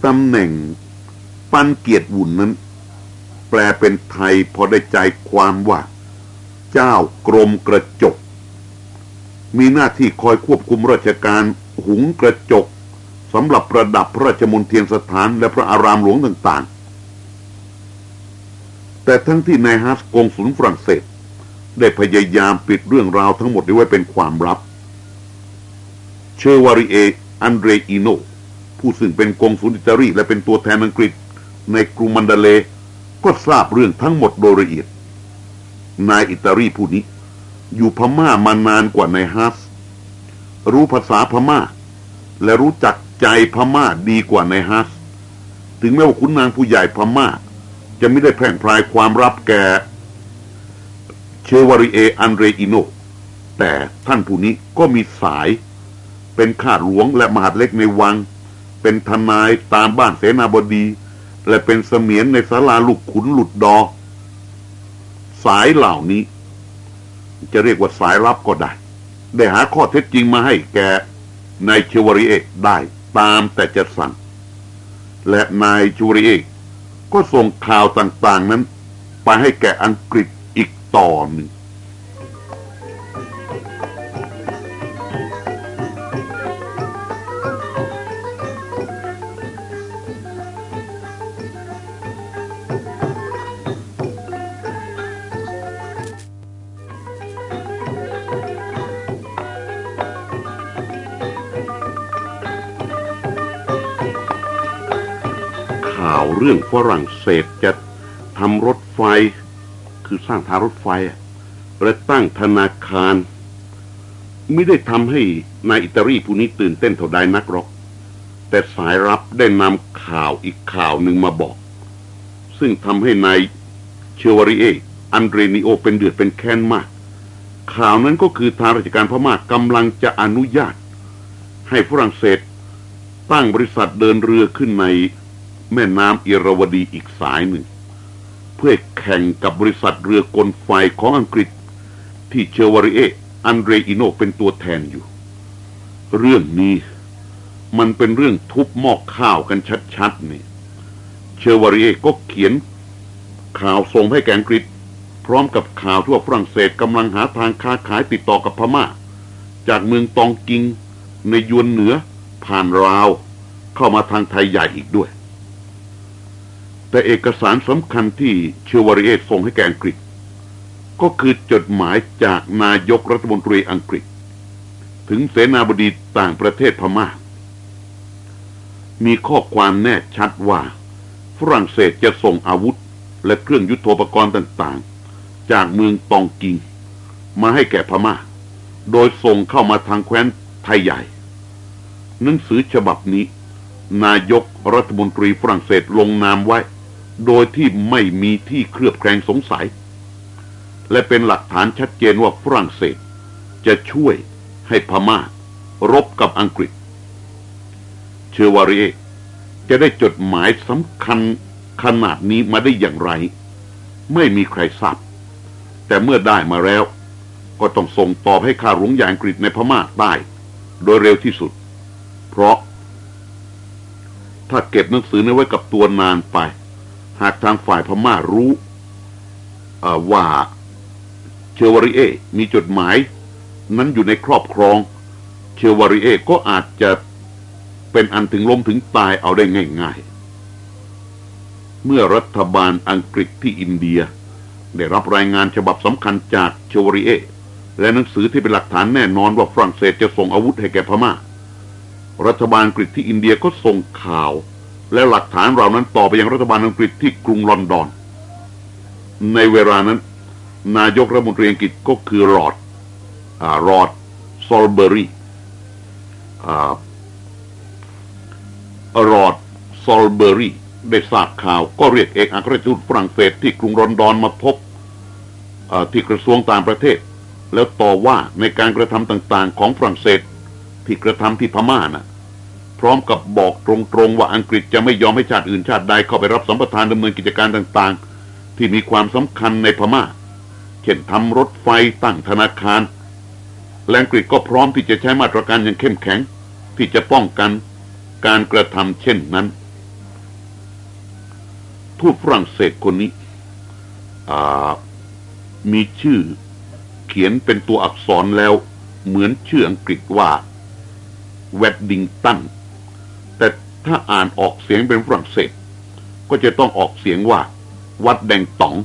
ตำแหน่งปันเกียรติวุ่นนั้น แปลเป็นไทยพอได้ใจความว่า เจ้ากรมกระจก มีหน้าที่คอยควบคุมราชการหุงกระจกสำหรับประดับพระราชมนเทียนสถานและพระอารามหลวงต่างๆ แต่ทั้งที่นายฮัสกงสุลฝรั่งเศส ได้พยายามปิดเรื่องราวทั้งหมดไว้เป็นความลับ เชวาริเอ อันเดรอิโน ผู้ซึ่งเป็นกงสุลอิตาลีและเป็นตัวแทนอังกฤษ ในกรุงมันดาเล ก็ทราบเรื่องทั้งหมดโดยละเอียด นายอิตาลีผู้นี้ อยู่พม่ามานานกว่านายฮัส รู้ภาษาพม่า และรู้จักใจพม่าดีกว่านายฮัส ถึงแม้ว่าคุณนางผู้ใหญ่พม่า จะไม่ได้แพร่งพรายความลับแก่ ชวาริเออันเรอิโน แต่ท่านผู้นี้ก็มีสาย เป็นข้าหลวงและมหาดเล็กในวัง เป็นทนายตามบ้านเสนาบดี และเป็นเสมียนในศาลาลูกขุนหลุดดอ สายเหล่านี้ จะเรียกว่าสายลับก็ได้ ได้หาข้อเท็จจริงมาให้แกนายเชวาริเอกได้ตามแต่จะสั่ง และนายเชวาริเอกก็ส่งข่าวต่างๆนั้น ไปให้แก่อังกฤษ ต่อหนึ่งข่าวเรื่องฝรั่งเศสจะทำรถไฟ คือสร้างทางรถไฟอะและตั้งธนาคาร ไม่ได้ทำให้นายอิตาลีผู้นี้ตื่นเต้นเท่าใดนักหรอก แต่สายรับได้นำข่าวอีกข่าวหนึ่งมาบอก ซึ่งทำให้นายเชวาริเอ อันเดรนิโอเป็นเดือดเป็นแค้นมาก ข่าวนั้นก็คือทางราชการพม่ากำลังจะอนุญาต ให้ฝรั่งเศสตั้งบริษัทเดินเรือขึ้นในแม่น้ำเอราวดีอีกสายหนึ่ง เพื่อแข่งกับบริษัทเรือกลไฟของอังกฤษ ที่เชวาริเออันเดรอิโนเป็นตัวแทนอยู่ เรื่องนี้มันเป็นเรื่องทุบหม้อข้าวกันชัดๆนี่ เชวาริเอก็เขียนข่าวส่งให้แกอังกฤษ พร้อมกับข่าวทั่วฝรั่งเศสกำลังหาทางค้าขายติดต่อกับพม่า จากเมืองตองกิงในยวนเหนือผ่านราว เข้ามาทางไทยใหญ่อีกด้วย แต่เอกสารสำคัญที่เชวาริเอตส่งให้แกอังกฤษ ก็คือจดหมายจากนายกรัฐมนตรีอังกฤษ ถึงเสนาบดีต่างประเทศพม่า มีข้อความแน่ชัดว่า ฝรั่งเศสจะส่งอาวุธและเครื่องยุทโธปกรณ์ต่างๆ จากเมืองตองกิง มาให้แก่พม่า โดยส่งเข้ามาทางแคว้นไทยใหญ่ หนังสือฉบับนี้ นายกรัฐมนตรีฝรั่งเศสลงนามไว้ โดยที่ไม่มีที่เคลือบแคลงสงสัย และเป็นหลักฐานชัดเจนว่าฝรั่งเศส จะช่วยให้พม่ารบกับอังกฤษ เชอวารีเอจะได้จดหมายสำคัญขนาดนี้มาได้อย่างไร ไม่มีใครทราบแต่เมื่อได้มาแล้ว ก็ต้องส่งตอบให้ข้าหลวงใหญ่อังกฤษในพม่าได้โดยเร็วที่สุด เพราะ ถ้าเก็บหนังสือนี้ไว้กับตัวนานไป หากทางฝ่ายพม่ารู้ว่าเชอวาริเอมีจดหมายนั้นอยู่ในครอบครองเชอวาริเอก็อาจจะเป็นอันถึงล้มถึงตายเอาได้ง่าย ๆ เมื่อรัฐบาลอังกฤษที่อินเดีย ได้รับรายงานฉบับสำคัญจากเชวาริเอและหนังสือที่เป็นหลักฐานแน่นอนว่าฝรั่งเศสจะส่งอาวุธให้แก่พม่า รัฐบาลอังกฤษที่อินเดียก็ส่งข่าว และหลักฐานเหล่านั้นต่อไปยังรัฐบาลอังกฤษที่กรุงลอนดอน ในเวลานั้น นายกรัฐมนตรีอังกฤษก็คือรอดอ่ารอดซอลเบอรี่อ่ารอดซอลเบอรี่ได้ทราบข่าวก็เรียกเอกอัครราชทูตฝรั่งเศสที่กรุงลอนดอนมาพบที่กระทรวงต่างประเทศ แล้วต่อว่าในการกระทำต่างๆ ของฝรั่งเศสที่กระทำที่พม่าน่ะ พร้อมกับบอกตรงๆว่าอังกฤษจะไม่ยอมให้ชาติอื่นชาติใดเข้าไปรับสัมปทานดำเนินกิจการต่างๆ ที่มีความสำคัญในพม่า เช่นทำรถไฟตั้งธนาคารและอังกฤษก็พร้อมที่จะใช้มาตรการอย่างเข้มแข็ง ที่จะป้องกันการกระทำเช่นนั้น ทูตฝรั่งเศสคนนี้มีชื่อเขียนเป็นตัวอักษรแล้วเหมือนชื่ออังกฤษว่า แวดดิงตัน ถ้าอ่านออกเสียงเป็นฝรั่งเศส ก็จะต้องออกเสียงว่า วัดแดงต๋อง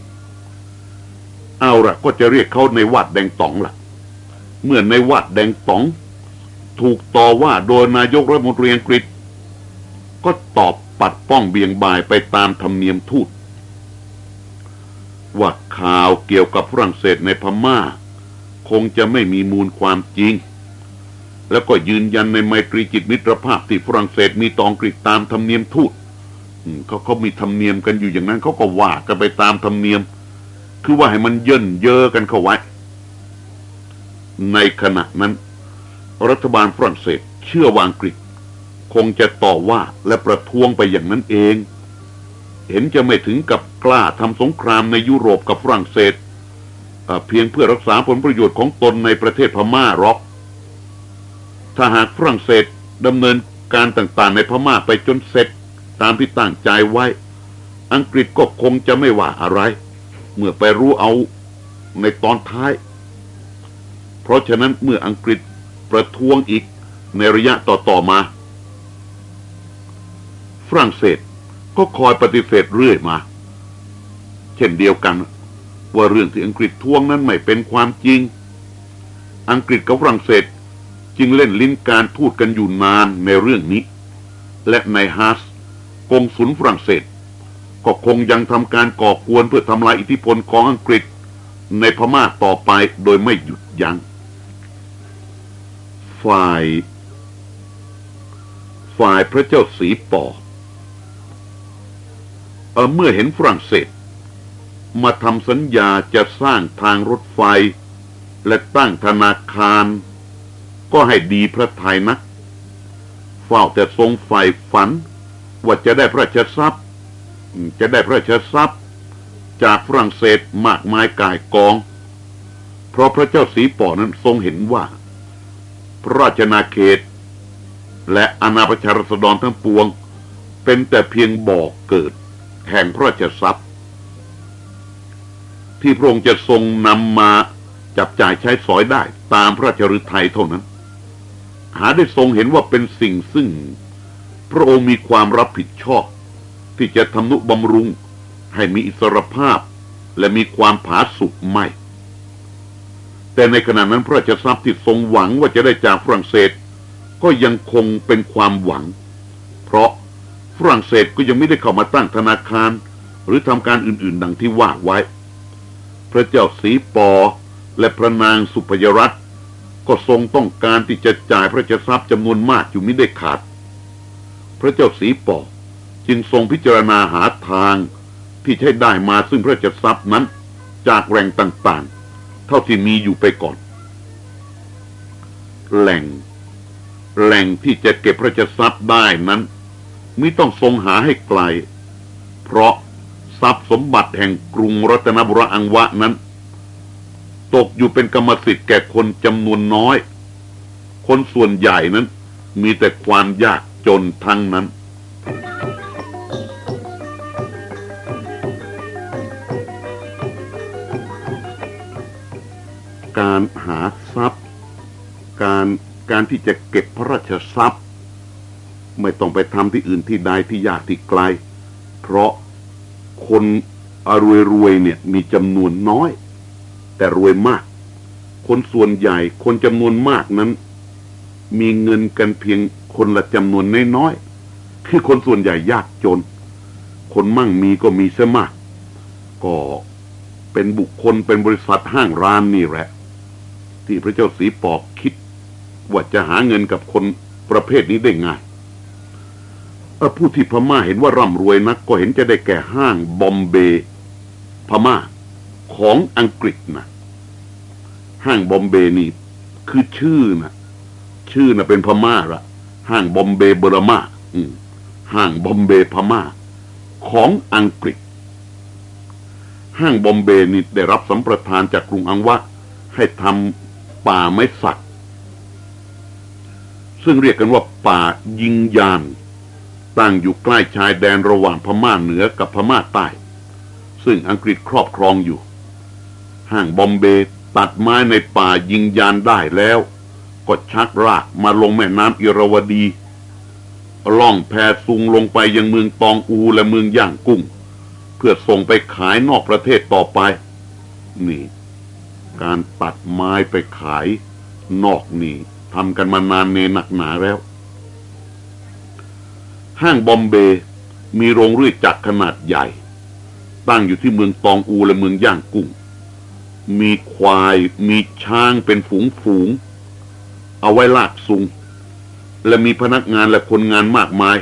เอาละก็จะเรียกเขาในวัดแดงต๋องละ่ะ เมื่อในวัดแดงต๋อง ถูกต่อว่าโดยนายกรัฐมนตรีอังกฤษ ก็ตอบปัดป้องเบี่ยงบายไปตามธรรมเนียมทูตว่าข่าวเกี่ยวกับฝรั่งเศสในพมา่า คงจะไม่มีมูลความจริง แล้วก็ยืนยันในไมตรีจิตมิตรภาพที่ฝรั่งเศสมีตองกฤษตามธรรมเนียมทูตเขาเขามีธรรมเนียมกันอยู่อย่างนั้นเขาก็ว่ากันไปตามธรรมเนียม คือว่าให้มันเยินเยอะกันเข้าไว้ ในขณะนั้น รัฐบาลฝรั่งเศสเชื่อวางกฤษคงจะต่อว่าและประท้วงไปอย่างนั้นเอง เห็นจะไม่ถึงกับกล้าทำสงครามในยุโรปกับฝรั่งเศสเพียงเพื่อรักษาผลประโยชน์ของตนในประเทศพม่าหรอก ถ้าหากฝรั่งเศสดำเนินการต่างๆในพม่าไปจนเสร็จตามที่ตั้งใจไว้ อังกฤษก็คงจะไม่ว่าอะไร เมื่อไปรู้เอาในตอนท้าย เพราะฉะนั้นเมื่ออังกฤษประท้วงอีกในระยะต่อๆมา ฝรั่งเศสก็คอยปฏิเสธเรื่อยมา เช่นเดียวกัน ว่าเรื่องที่อังกฤษทวงนั้นไม่เป็นความจริง อังกฤษกับฝรั่งเศส จึงเล่นลิ้นการทูดกันอยู่นานในเรื่องนี้ และในฮาสกงสุลฝรั่งเศส ก็คงยังทำการก่อกวนเพื่อทำลายอิทธิพลของอังกฤษ ในพม่าต่อไปโดยไม่หยุดยัง้ง ฝ่าย ฝ่ายพระเจ้าสีปอเอเมื่อเห็นฝรั่งเศส มาทำสัญญาจะสร้างทางรถไฟ และตั้งธนาคาร ก็ให้ดีพระทัยนักเฝ้าแต่ทรงใฝ่ฝัน ว่าจะได้พระราชทรัพย์ จะได้พระราชทรัพย์ จากฝรั่งเศสมากมายกายกอง เพราะพระเจ้าสีป่อนั้นทรงเห็นว่า พระราชนาเขต และอาณาประชารัษฎรทั้งปวง เป็นแต่เพียงบ่อกเกิด แห่งพระราชทรัพย์ ที่พระองค์จะทรงนำมาจับจ่ายใช้สอยได้ตามพระราชฤทัยเท่านั้น หาได้ทรงเห็นว่าเป็นสิ่งซึ่ง พระองค์มีความรับผิดชอบ ที่จะทำนุบำรุง ให้มีอิสรภาพ และมีความผาสุกไม่ แต่ในขณะนั้นพระราชทรัพย์ที่ทรงหวังว่าจะได้จากฝรั่งเศส ก็ยังคงเป็นความหวัง เพราะฝรั่งเศสก็ยังไม่ได้เข้ามาตั้งธนาคาร หรือทำการอื่นๆ ดังที่ว่าไว้ พระเจ้าสีปอและพระนางสุพยรัต ก็ทรงต้องการที่จะจ่ายพระราชทรัพย์จำนวนมากอยู่ไม่ได้ขาด พระเจ้าสีปอจึงทรงพิจารณาหาทางที่ใช้ได้มาซึ่งพระเจ้าทรัพย์นั้น จากแหล่งต่างๆ เท่าที่มีอยู่ไปก่อน แหล่ง แหล่งที่จะเก็บพระเจ้าทรัพย์ได้นั้นไม่ต้องทรงหาให้ไกล เพราะทรัพย์สมบัติแห่งกรุงรัตนบุรีอังวะนั้น ตกอยู่เป็นกรรมสิทธิ์แก่คนจำนวนน้อย คนส่วนใหญ่นั้น มีแต่ความยากจนทั้งนั้น การหาทรัพย์ การการที่จะเก็บพระราชทรัพย์ ไม่ต้องไปทำที่อื่นที่ใดที่ยากที่ไกล เพราะคนอรวยรวยเนี่ยมีจำนวนน้อย แต่รวยมาก คนส่วนใหญ่คนจำนวนมากนั้น มีเงินกันเพียงคนละจำนวนน้อยๆคือคนส่วนใหญ่ยากจน คนมั่งมีก็มีเสียมาก ก็เป็นบุคคลเป็นบริษัทห้างร้านนี่แหละ ที่พระเจ้าสีปอกคิด ว่าจะหาเงินกับคนประเภทนี้ได้ง่ายผู้ที่พม่าเห็นว่าร่ำรวยนัก ก็เห็นจะได้แก่ห้างบอมเบย์พม่า ของอังกฤษนะห้างบอมเบนี่ คือชื่อนะชื่อนะเป็นพม่าละห้างบอมเบเบอร์มาห้างบอมเบพม่า ของอังกฤษ ห้างบอมเบนี่ได้รับสัมปทานจากกรุงอังวะ ให้ทำป่าไม้สัก ซึ่งเรียกกันว่าป่ายิงยานตั้งอยู่ใกล้ชายแดนระหว่างพม่าเหนือกับพม่าใต้ ซึ่งอังกฤษครอบครองอยู่ ห้างบอมเบย์ตัดไม้ในป่ายิงยานได้แล้ว ก็ชักรากมาลงแม่น้ำอิรวดี ล่องแพซุงลงไปยังเมืองตองอูและเมืองย่างกุ้ง เพื่อส่งไปขายนอกประเทศต่อไป นี่ การตัดไม้ไปขายนอกนี่ทำกันมานานเนหนักหนาแล้ว ห้างบอมเบย์มีโรงเรือยจักรขนาดใหญ่ ตั้งอยู่ที่เมืองตองอูและเมืองย่างกุ้ง มีควาย มีช้างเป็นฝูงฝูง เอาไว้ลากซุง และมีพนักงานและคนงานมากมาย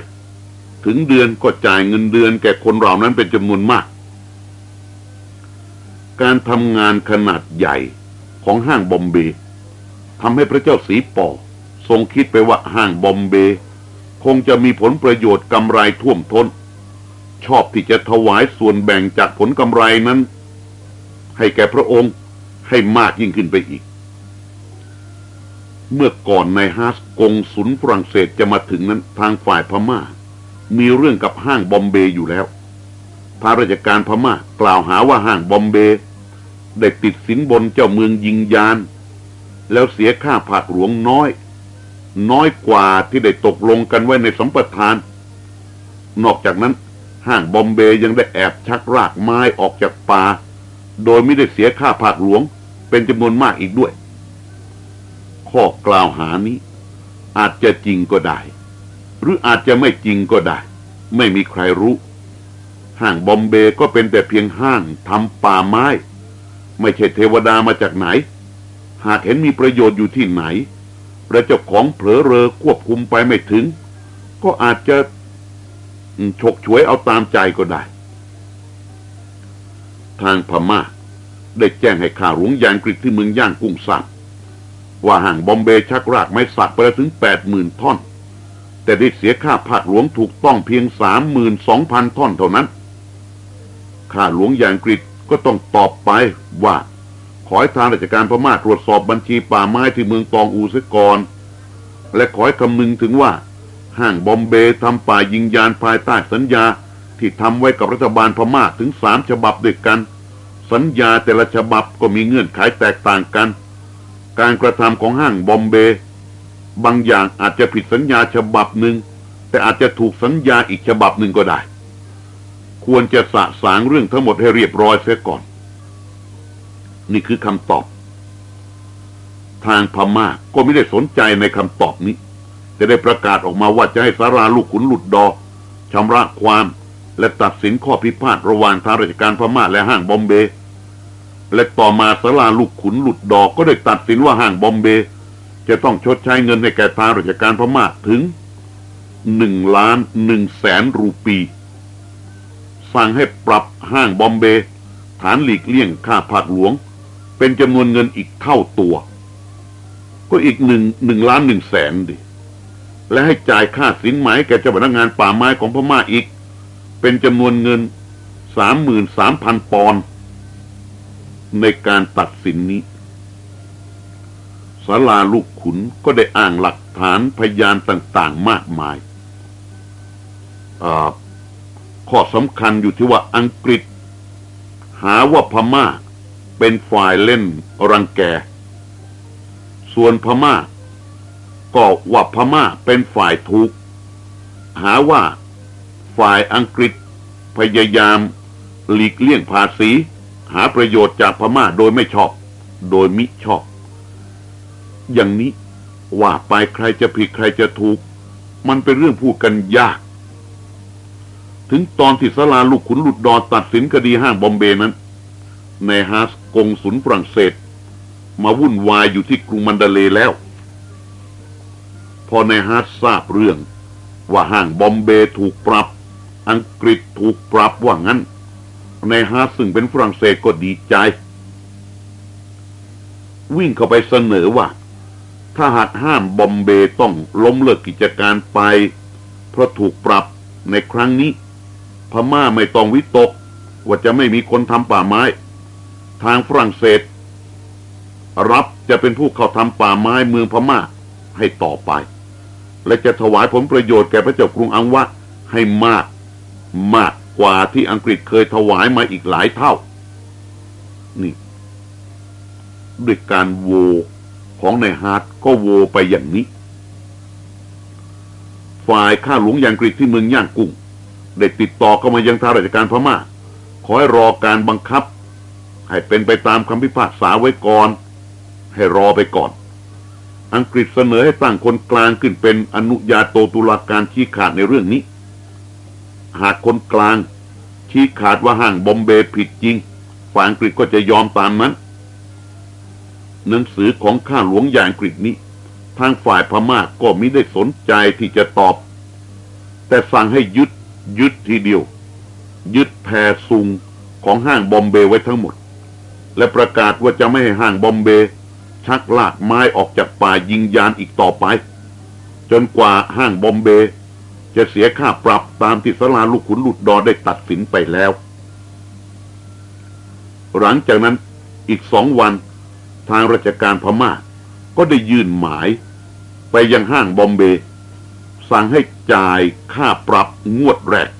ถึงเดือนก็จ่ายเงินเดือนแก่คนเหล่านั้นเป็นจำนวนมากการทำงานขนาดใหญ่ของห้างบอมเบย์ทำให้พระเจ้าสีปอทรงคิดไปว่าห้างบอมเบย์คงจะมีผลประโยชน์กำไรท่วมทน้น ชอบที่จะถวายส่วนแบ่งจากผลกำไรนั้น ให้แก่พระองค์ให้มากยิ่งขึ้นไปอีก เมื่อก่อนในฮาสกงสุนฝรั่งเศสจะมาถึงนั้นทางฝ่ายพม่า มีเรื่องกับห้างบอมเบย์อยู่แล้วทางราชการพม่ากล่าวหาว่าห้างบอมเบย์ได้ติดสินบนเจ้าเมืองยิงยาน แล้วเสียค่าผักหลวงน้อย น้อยกว่าที่ได้ตกลงกันไว้ในสัมปทาน นอกจากนั้นห้างบอมเบย์ยังได้แอบชักรากไม้ออกจากป่า โดยไม่ได้เสียค่าผักหลวงเป็นจำนวนมากอีกด้วย ข้อกล่าวหานี้ อาจจะจริงก็ได้ หรืออาจจะไม่จริงก็ได้ ไม่มีใครรู้ ห้างบอมเบย์ก็เป็นแต่เพียงห้างทำป่าไม้ ไม่ใช่เทวดามาจากไหน หากเห็นมีประโยชน์อยู่ที่ไหนและเจ้าของเผลอเรอควบคุมไปไม่ถึง ก็อาจจะฉกฉวยเอาตามใจก็ได้ ทางพม่า ได้แจ้งให้ข่าวหลวงยานกฤษที่เมืองย่างกุ้งสักว่าห่างบอมเบย์ชักรากไม้สักไปถึงแปดหมื่นท่อน แต่ได้เสียค่าภาคหลวงถูกต้องเพียงสามหมื่นสองพันท่อนเท่านั้น ข้าหลวงยานกฤษก็ต้องตอบไปว่า ขอให้ทางราชการพม่าตรวจสอบบัญชีป่าไม้ที่เมืองตองอูซะก่อนและขอให้คำนึงถึงว่า ห้างบอมเบย์ทำป่ายิงยานภายใต้สัญญา ที่ทำไว้กับรัฐบาลพม่าถึงสามฉบับด้วยกัน สัญญาแต่ละฉบับก็มีเงื่อนไขแตกต่างกัน การกระทำของห้างบอมเบย์บางอย่างอาจจะผิดสัญญาฉบับหนึ่ง แต่อาจจะถูกสัญญาอีกฉบับหนึ่งก็ได้ ควรจะสะสางเรื่องทั้งหมดให้เรียบร้อยเสียก่อน นี่คือคำตอบ ทางพม่าก็ไม่ได้สนใจในคำตอบนี้ จะได้ประกาศออกมาว่าจะให้สาราลูกขุนหลุดดอชำระความและตัดสินข้อพิพาทระหว่างทางราชการพม่าและห้างบอมเบย์ และต่อมาสาราลูกขุนหลุดดอกก็ได้ตัดสินว่าห้างบอมเบย์จะต้องชดใช้เงินให้แก่ทางราชการพม่าถึงหนึ่งล้านหนึ่งแสนรูปี สั่งให้ปรับห้างบอมเบย์ฐานหลีกเลี่ยงค่าผักหลวง เป็นจำนวนเงินอีกเท่าตัว ก็อีกหนึ่งหนึ่งล้านหนึ่งแสนดิ และให้จ่ายค่าสินไหมแก่เจ้าพนักงานป่าไม้ของพม่าอีก เป็นจำนวนเงินสามหมื่นสามพันปอนด์ ในการตัดสินนี้สาราลูกขุนก็ได้อ้างหลักฐานพยานต่างๆมากมายข้อสำคัญอยู่ที่ว่าอังกฤษ หาว่าพม่าเป็นฝ่ายเล่นรังแก ส่วนพม่า ก็ว่าพม่าเป็นฝ่ายถูกหาว่าฝ่ายอังกฤษพยายามหลีกเลี่ยงภาษี หาประโยชน์จากพม่าโดยไม่ชอบ โดยมิชอบ อย่างนี้ว่าไปใครจะผิดใครจะถูก มันเป็นเรื่องพูดกันยาก ถึงตอนที่ศาลาลูกขุนหลุดดอตัดสินคดีห้างบอมเบย์นั้น นายฮาร์สกงสุลฝรั่งเศส มาวุ่นวายอยู่ที่กรุงมันดาเลแล้ว พอนายฮาร์สทราบเรื่อง ว่าห้างบอมเบย์ถูกปรับ อังกฤษถูกปรับว่างั้น ในฮาร์ซึ่งเป็นฝรั่งเศสก็ดีใจ วิ่งเข้าไปเสนอว่า ถ้าหากห้ามบอมเบย์ต้องล้มเลิกกิจการไป เพราะถูกปรับในครั้งนี้ พม่าไม่ต้องวิตก ว่าจะไม่มีคนทำป่าไม้ ทางฝรั่งเศส รับจะเป็นผู้เข้าทำป่าไม้เมืองพม่าให้ต่อไป และจะถวายผลประโยชน์แก่พระเจ้ากรุงอังวะให้มากมาก กว่าที่อังกฤษเคยถวายมาอีกหลายเท่า นี่ด้วยการโวของในฮาร์ดก็โวไปอย่างนี้ ฝ่ายข้าหลวงยางกฤษที่เมืองย่างกุ้ง ได้ติดต่อเข้ามายังทางราชการพม่า ขอให้รอการบังคับ ให้เป็นไปตามคำพิพากษาไว้ก่อน ให้รอไปก่อน อังกฤษเสนอให้ตั้งคนกลางขึ้นเป็นอนุญาโตตุลาการชี้ขาดในเรื่องนี้ หากคนกลางชี้ขาดว่าห้างบอมเบย์ผิดจริงฝ่ายอังกฤษก็จะยอมตามนั้น หนังสือของข้าหลวงอย่างอังกฤษนี้ ทางฝ่ายพม่าก็มิได้สนใจที่จะตอบ แต่สั่งให้ยึดยึดทีเดียว ยึดแพรซุงของห้างบอมเบย์ไว้ทั้งหมด และประกาศว่าจะไม่ให้ห้างบอมเบย์ชักลากไม้ออกจากป่ายิงยานอีกต่อไป จนกว่าห้างบอมเบย์ จะเสียค่าปรับตามที่สลาลูกขุนหลุดดอได้ตัดสินไปแล้ว หลังจากนั้นอีกสองวันทางราชการพม่า ก็ได้ยื่นหมาย ไปยังห้างบอมเบย์สั่งให้จ่ายค่าปรับงวดแรก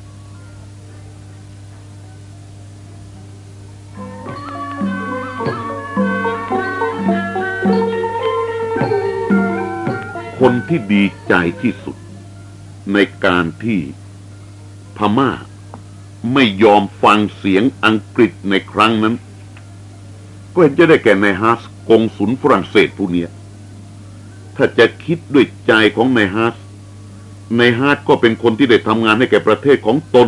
คนที่ดีใจที่สุด ในการที่พม่าไม่ยอมฟังเสียงอังกฤษในครั้งนั้น ก็เห็นจะได้แก่นายฮาร์สกงสุนฝรั่งเศสผู้เนี้ยถ้าจะคิดด้วยใจของนายฮาร์สนายฮาร์สก็เป็นคนที่ได้ทำงานให้แก่ประเทศของตน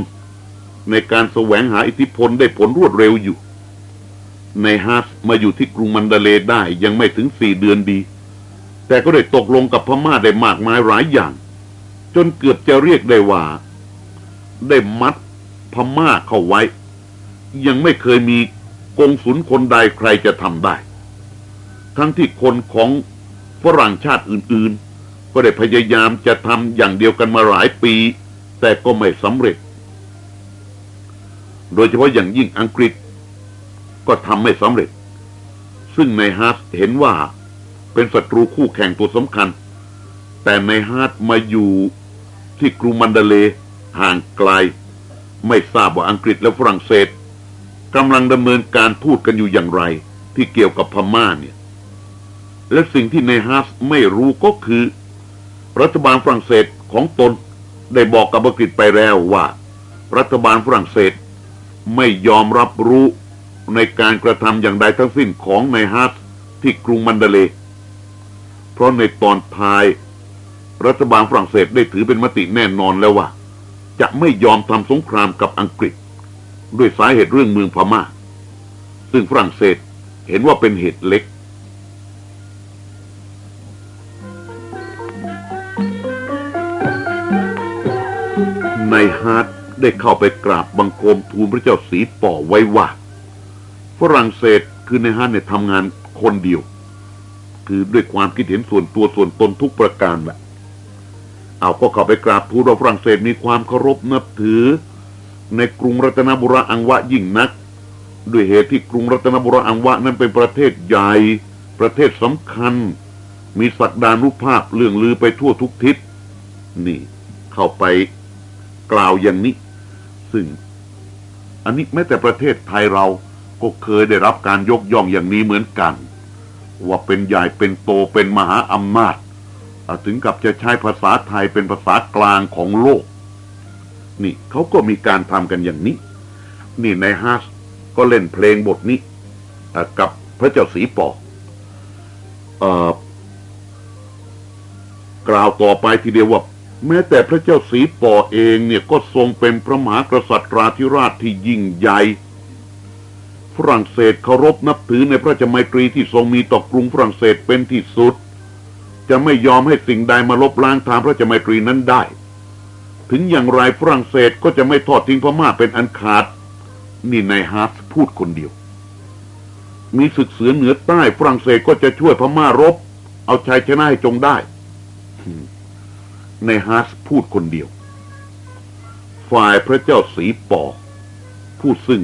ในการแสวงหาอิทธิพลได้ผลรวดเร็วอยู่นายฮาร์สมาอยู่ที่กรุงมันดาเลได้ยังไม่ถึงสี่เดือนดี แต่ก็ได้ตกลงกับพม่าได้มากมายหลายอย่าง จนเกือบจะเรียกได้ว่า ได้มัดพม่าเข้าไว้ ยังไม่เคยมีกงสุลคนใดใครจะทำได้ ทั้งที่คนของฝรั่งชาติอื่นๆ ก็ได้พยายามจะทำอย่างเดียวกันมาหลายปี แต่ก็ไม่สำเร็จ โดยเฉพาะอย่างยิ่งอังกฤษ ก็ทำไม่สำเร็จ ซึ่งนายฮาร์สเห็นว่าเป็นศัตรูคู่แข่งตัวสำคัญ แต่นายฮาร์สมาอยู่ ที่กรุงมันดาเลห่างไกล ไม่ทราบว่าอังกฤษและฝรั่งเศสกำลังดำเนินการพูดกันอยู่อย่างไร ที่เกี่ยวกับพม่าเนี่ย และสิ่งที่นายฮาร์สไม่รู้ก็คือ รัฐบาลฝรั่งเศสของตนได้บอกกับอังกฤษไปแล้วว่า รัฐบาลฝรั่งเศสไม่ยอมรับรู้ในการกระทำอย่างใดทั้งสิ้นของนายฮาร์สที่กรุงมันดาเล เพราะในตอนท้าย รัฐบาลฝรั่งเศสได้ถือเป็นมติแน่นอนแล้วว่า จะไม่ยอมทำสงครามกับอังกฤษ ด้วยสาเหตุเรื่องเมืองพม่า ซึ่งฝรั่งเศสเห็นว่าเป็นเหตุเล็กนายฮาร์สได้เข้าไปกราบบังคมทูลพระเจ้าสีป่อไว้ว่า ฝรั่งเศสคือนายฮาร์สเนี่ยทำงานคนเดียว คือด้วยความคิดเห็นส่วนตัวส่วนตนทุกประการแหละ เอาก็เข้าไปกราบทูลว่าฝรั่งเศสมีความเคารพนับถือ ในกรุงรัตนบุรีอังวะยิ่งนัก ด้วยเหตุที่กรุงรัตนบุรีอังวะนั้นเป็นประเทศใหญ่ ประเทศสำคัญ มีศักดานุภาพเรื่องลือไปทั่วทุกทิศ นี่เข้าไปกล่าวอย่างนี้ ซึ่ง อันนี้แม้แต่ประเทศไทยเราก็เคยได้รับการยกย่องอย่างนี้เหมือนกัน ว่าเป็นใหญ่เป็นโตเป็นมหาอำนาจ ถึงกับจะใช้ภาษาไทยเป็นภาษากลางของโลก นี่เขาก็มีการทำกันอย่างนี้ นี่ในฮาร์สก็เล่นเพลงบทนี้กับพระเจ้าสีปออกล่าวต่อไปทีเดียวว่า แม้แต่พระเจ้าสีปอเองเนี่ยก็ทรงเป็นพระมหากษัตริย์ราธิราชที่ยิ่งใหญ่ฝรั่งเศสเคารพนับถือในพระราชไมตรีที่ทรงมีต่อกรุงฝรั่งเศสเป็นที่สุด จะไม่ยอมให้สิ่งใดมาลบล้างทางพระราชไมตรีนั้นได้ ถึงอย่างไรฝรั่งเศสก็จะไม่ทอดทิ้งพม่าเป็นอันขาด นี่นายฮาร์สพูดคนเดียว มีศึกเสือเหนือใต้ฝรั่งเศสก็จะช่วยพม่ารบ เอาชัยชนะให้จงได้นายฮาร์สพูดคนเดียว ฝ่ายพระเจ้าสีปอผู้ซึ่ง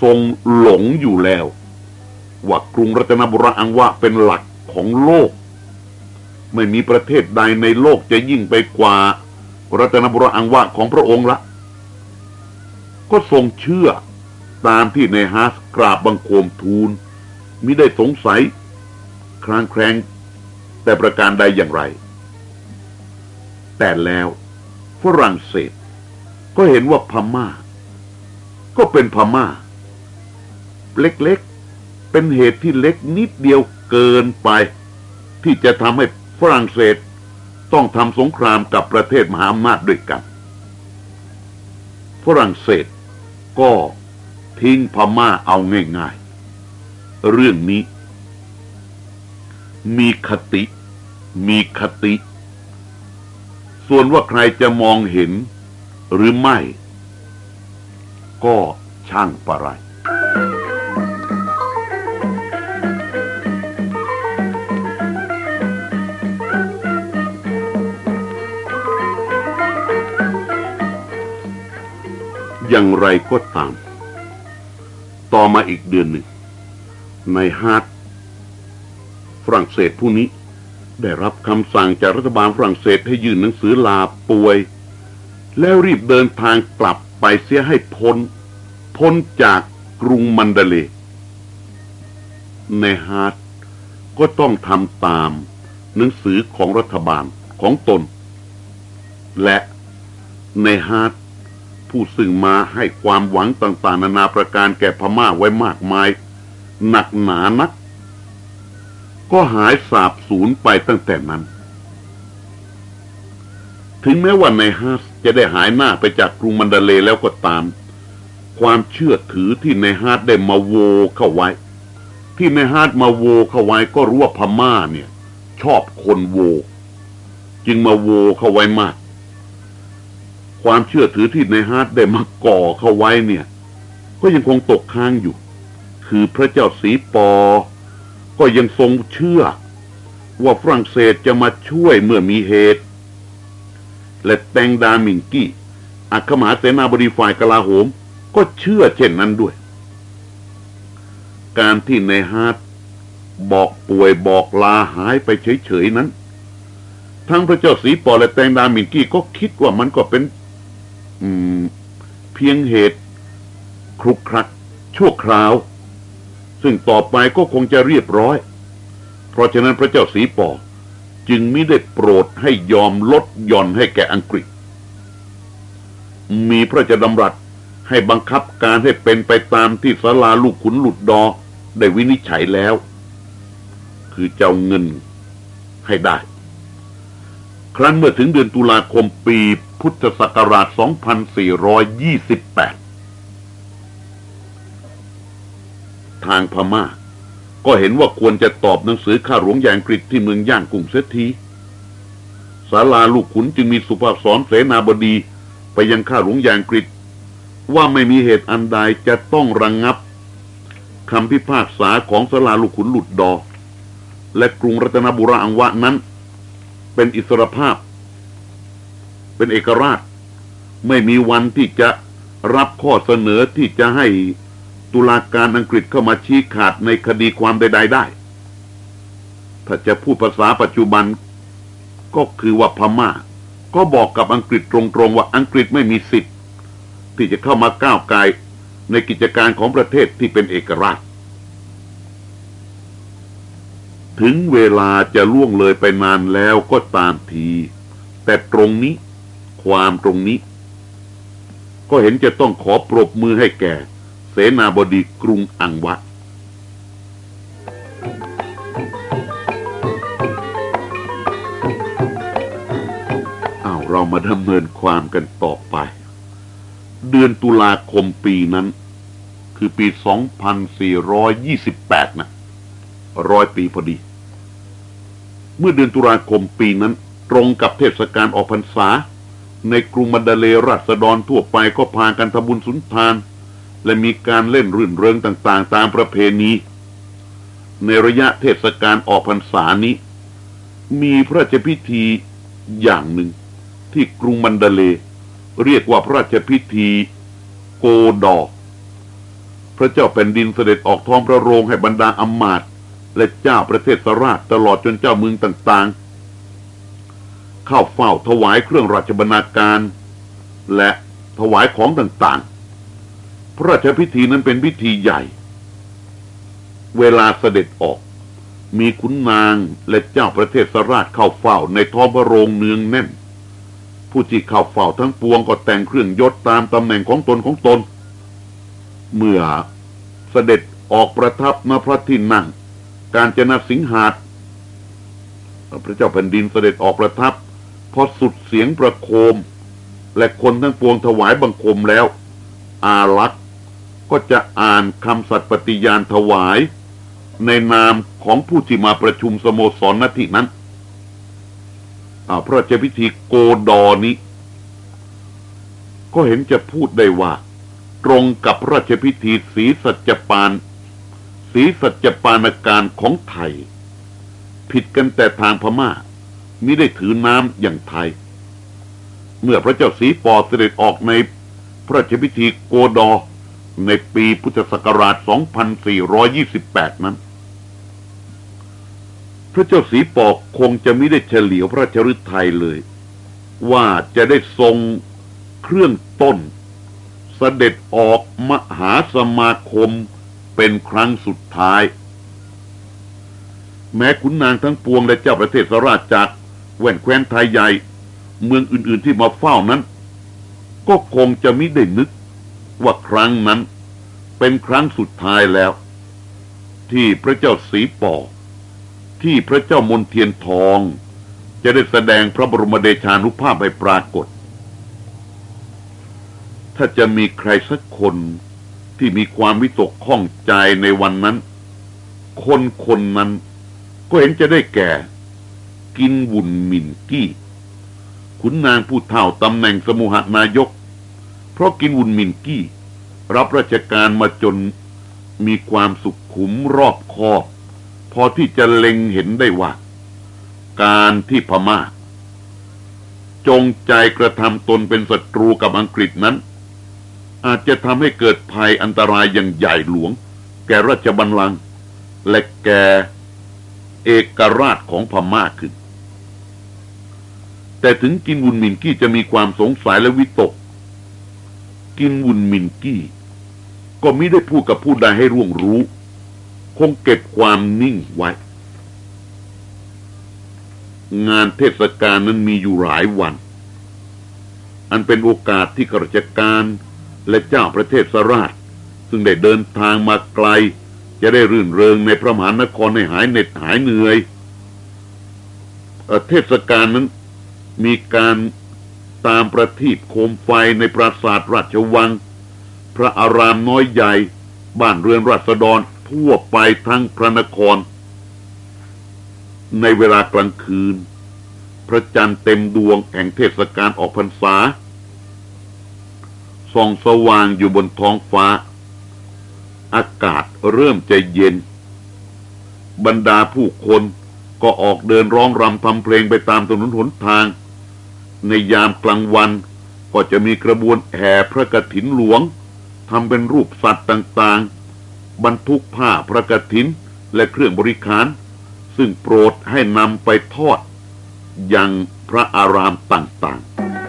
ทรงหลงอยู่แล้ว ว่ากรุงรัตนบุรีอังวะเป็นหลัก ของโลก ไม่มีประเทศใดในโลกจะยิ่งไปกว่า รัตนบุรอังวะของพระองค์ละ ก็ทรงเชื่อตามที่ในฮาร์สกราบบังคมทูลมิได้สงสัยคลางแคลงแต่ประการใดอย่างไร แต่แล้วฝรั่งเศส ก็เห็นว่าพม่า ก็เป็นพม่า เล็กๆ เป็นเหตุที่เล็กนิดเดียว เกินไป ที่จะทำให้ฝรั่งเศสต้องทำสงครามกับประเทศมหาอำนาจด้วยกัน ฝรั่งเศสก็ทิ้งพม่าเอาง่ายๆ เรื่องนี้ มีคติ มีคติ ส่วนว่าใครจะมองเห็นหรือไม่ ก็ช่างประไร อย่างไรก็ตาม ต่อมาอีกเดือนหนึ่งนายฮาร์สฝรั่งเศสผู้นี้ได้รับคำสั่งจากรัฐบาลฝรั่งเศสให้ยื่นหนังสือลาป่วย แล้วรีบเดินทางกลับไปเสียให้พ้น พ้นจากกรุงมันดาเลนายฮาร์สก็ต้องทำตามหนังสือของรัฐบาลของตน และนายฮาร์ส ผู้ซึ่งมาให้ความหวังต่างๆ นานาประการแก่พม่าไว้มากมาย หนักหนานัก ก็หายสาบสูญไปตั้งแต่นั้น ถึงแม้ว่านายฮาร์สจะได้หายหน้าไปจากกรุงมันดาเลแล้วก็ตาม ความเชื่อถือที่นายฮาร์สได้มาโวเข้าไว้ ที่นายฮาร์สมาโวเข้าไว้ก็รู้ว่าพม่าเนี่ย ชอบคนโว จึงมาโวเข้าไว้มาก ความเชื่อถือที่นายฮาร์สได้มาก่อเข้าไว้เนี่ย ก็ยังคงตกค้างอยู่ คือพระเจ้าสีป่อ ก็ยังทรงเชื่อ ว่าฝรั่งเศสจะมาช่วยเมื่อมีเหตุ และแตงดามิงกี้อัครมหาเสนาบดีฝ่ายกลาโหม ก็เชื่อเช่นนั้นด้วย การที่นายฮาสบอกป่วยบอกลาหายไปเฉยๆนั้นทั้งพระเจ้าสีปอและแตงดามิงกี้ก็คิดว่ามันก็เป็น เพียงเหตุขลุกขลัก ชั่วคราว ซึ่งต่อไปก็คงจะเรียบร้อย เพราะฉะนั้นพระเจ้าสีปอจึงไม่ได้โปรดให้ยอมลดหย่อนให้แก่อังกฤษ มีพระราชดำรัสให้บังคับการให้เป็นไปตามที่สาราลูกขุนหลุดดอได้วินิจฉัยแล้ว คือเจ้าเงินให้ได้ ครั้นเมื่อถึงเดือนตุลาคมปีพุทธศักราช 2428 ทางพม่า ก็เห็นว่าควรจะตอบหนังสือข้าหลวงใหญ่อังกฤษที่เมืองย่างกุ้งเสียทีศาลาลูกขุนจึงมีสุภาพสอนเสนาบดีไปยังข้าหลวงใหญ่อังกฤษว่าไม่มีเหตุอันใดจะต้องระงงับคำพิพากษาของศาลาลูกขุนหลุดดอ และกรุงรัตนบุรีอังวะนั้น เป็นอิสรภาพ เป็นเอกราช ไม่มีวันที่จะรับข้อเสนอที่จะให้ตุลาการอังกฤษเข้ามาชี้ขาดในคดีความใด ๆ ได้ ถ้าจะพูดภาษาปัจจุบันก็คือว่าพม่า ก็บอกกับอังกฤษตรงๆว่าอังกฤษไม่มีสิทธิ์ ที่จะเข้ามาก้าวไกลในกิจการของประเทศที่เป็นเอกราช ถึงเวลาจะล่วงเลยไปนานแล้วก็ตามที แต่ตรงนี้ ความตรงนี้ ก็เห็นจะต้องขอปรบมือให้แก่ เสนาบดีกรุงอังวะเอาเรามาดำเนินความกันต่อไป เดือนตุลาคมปีนั้น คือปี 2428 นะร้อยปีพอดี เมื่อเดือนตุลาคมปีนั้น ตรงกับเทศกาลออกพรรษา ในกรุงมันดาเลราษฎรทั่วไปก็พากันทำบุญสุนทาน และมีการเล่นรื่นเริงต่างๆ ตามประเพณี ในระยะเทศกาลออกพรรษานี้ มีพระราชพิธีอย่างหนึ่ง ที่กรุงมันดาเล เรียกว่าพระราชพิธีโกดอพระเจ้าแผ่นดินเสด็จออกท้องพระโรงให้บรรดาอมาตย์ และเจ้าประเทศสราชตลอดจนเจ้าเมืองต่างๆ เข้าเฝ้าถวายเครื่องราชบรรณาการ และถวายของต่างๆ พระราชพิธีนั้นเป็นพิธีใหญ่ เวลาเสด็จออก มีขุนนางและเจ้าประเทศสราชเข้าเฝ้าในท้องพระโรงเนืองแน่น ผู้ที่เข้าเฝ้าทั้งปวงก็แต่งเครื่องยศตามตำแหน่งของตนของตน เมื่อเสด็จออกประทับณพระที่นั่ง การจนสิงหาดพระเจ้าแผ่นดินเสด็จออกประทับ พอสุดเสียงประโคม และคนทั้งปวงถวายบังคมแล้ว อารักษ์ก็จะอ่านคำสัตย์ปฏิญาณถวาย ในนามของผู้ที่มาประชุมสโมสรณที่นั้นพระราชพิธีโกดอนี้ ก็เห็นจะพูดได้ว่า ตรงกับพระราชพิธีสีสัจปาน สีสัจปานการของไทย ผิดกันแต่ทางพมา่ามิได้ถือน้ำอย่างไทย เมื่อพระเจ้าสีปอเสด็จออกในพระราชพิธีโกดอในปีพุทธศักราช 2428 นั้น พระเจ้าสีปอกคงจะไม่ได้เฉลียวพระราชฤทัยเลย ว่าจะได้ทรงเครื่องต้นเสด็จออกมหาสมาคม เป็นครั้งสุดท้ายแม้ขุนนางทั้งปวงและเจ้าประเทศสราชจากแว่นแคว้นไทยใหญ่ เมืองอื่นๆที่มาเฝ้านั้น ก็คงจะไม่ได้นึก ว่าครั้งนั้นเป็นครั้งสุดท้ายแล้ว ที่พระเจ้าสีปอ ที่พระเจ้ามนเทียนทอง จะได้แสดงพระบรมเดชานุภาพให้ปรากฏ ถ้าจะมีใครสักคน ที่มีความวิตกข้องใจในวันนั้น คนคนนั้นก็เห็นจะได้แก่ กินวุ่นมินกี้ ขุนนางผู้เท่าตำแหน่งสมุหนายก เพราะกินวุ่นมินกี้ รับราชการมาจนมีความสุขขุมรอบคอบ พอที่จะเล็งเห็นได้ว่า การที่พมา่า จงใจกระทำตนเป็นศัตรูกับอังกฤษนั้น อาจจะทำให้เกิดภัยอันตรายอย่างใหญ่หลวง แก่ราชบัลลังก์และแก่เอกราชของพม่าขึ้น แต่ถึงกินวุนมินกี้จะมีความสงสัยและวิตก กินวุนมินกี้ ก็ไม่ได้พูดกับผู้ใดให้ร่วงรู้ คงเก็บความนิ่งไว้ งานเทศกาลนั้นมีอยู่หลายวัน อันเป็นโอกาสที่ข้าราชการ และเจ้าประเทศสราช ซึ่งได้เดินทางมาไกล จะได้รื่นเริงในพระมหานครให้หายเหน็ดหายเหนื่อยเทศกาลนั้นมีการตามประทีปโคมไฟในปราสาทราชวัง พระอารามน้อยใหญ่ บ้านเรือนราษฎรทั่วไปทั้งพระนคร ในเวลากลางคืน พระจันทร์เต็มดวงแห่งเทศกาลออกพรรษา ส่องสว่างอยู่บนท้องฟ้า อากาศเริ่มจะเย็น บรรดาผู้คนก็ออกเดินร้องรำทำเพลงไปตามถนนหนทาง ในยามกลางวันก็จะมีกระบวนแห่พระกฐินหลวงทำเป็นรูปสัตว์ต่างๆ บรรทุกผ้าพระกฐินและเครื่องบริการ ซึ่งโปรดให้นำไปทอดยังพระอารามต่างๆ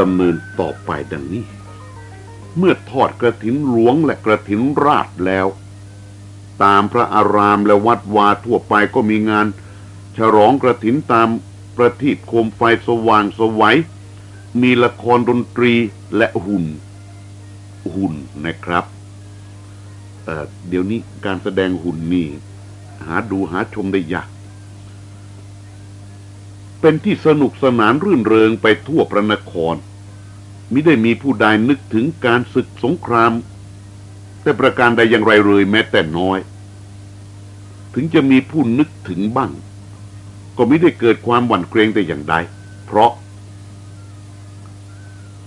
ดำเนินต่อไปดังนี้ เมื่อทอดกระถินหลวงและกระถินราชแล้ว ตามพระอารามและวัดวาทั่วไปก็มีงาน ฉลองกระถินตามประทีปโคมไฟสว่างสวัยมีละครดนตรีและหุ่น หุ่นนะครับเเดี๋ยวนี้การแสดงหุ่นนี่หาดูหาชมได้ยาก เป็นที่สนุกสนานรื่นเริงไปทั่วพระนคร มิได้มีผู้ใดนึกถึงการศึกสงคราม แต่ประการใดอย่างไรเลยแม้แต่น้อย ถึงจะมีผู้นึกถึงบ้าง ก็ไม่ได้เกิดความหวั่นเกรงแต่อย่างใด เพราะ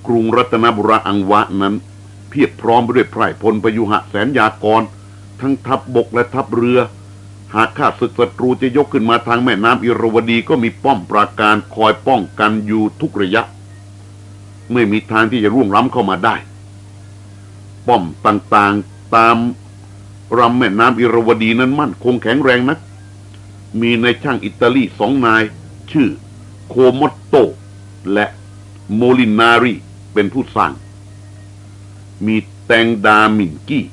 กรุงรัตนบุรีอังวะนั้น เพียบพร้อมไปด้วยไพรพลประยุหะแสนยากร ทั้งทัพบบกและทัพเรือ หากข้าศึกศัตรูจะยกขึ้นมาทางแม่น้ำอิรวดีก็มีป้อมปราการคอยป้องกันอยู่ทุกระยะ ไม่มีทางที่จะร่วงล้ำเข้ามาได้ ป้อมต่างๆตามรำแม่น้ำอิรวดีนั้นมั่นคงแข็งแรงนัก มีในช่างอิตาลีสองนาย ชื่อโคมอตโต และโมลินารีเป็นผู้สร้าง มีแตงดามินกี้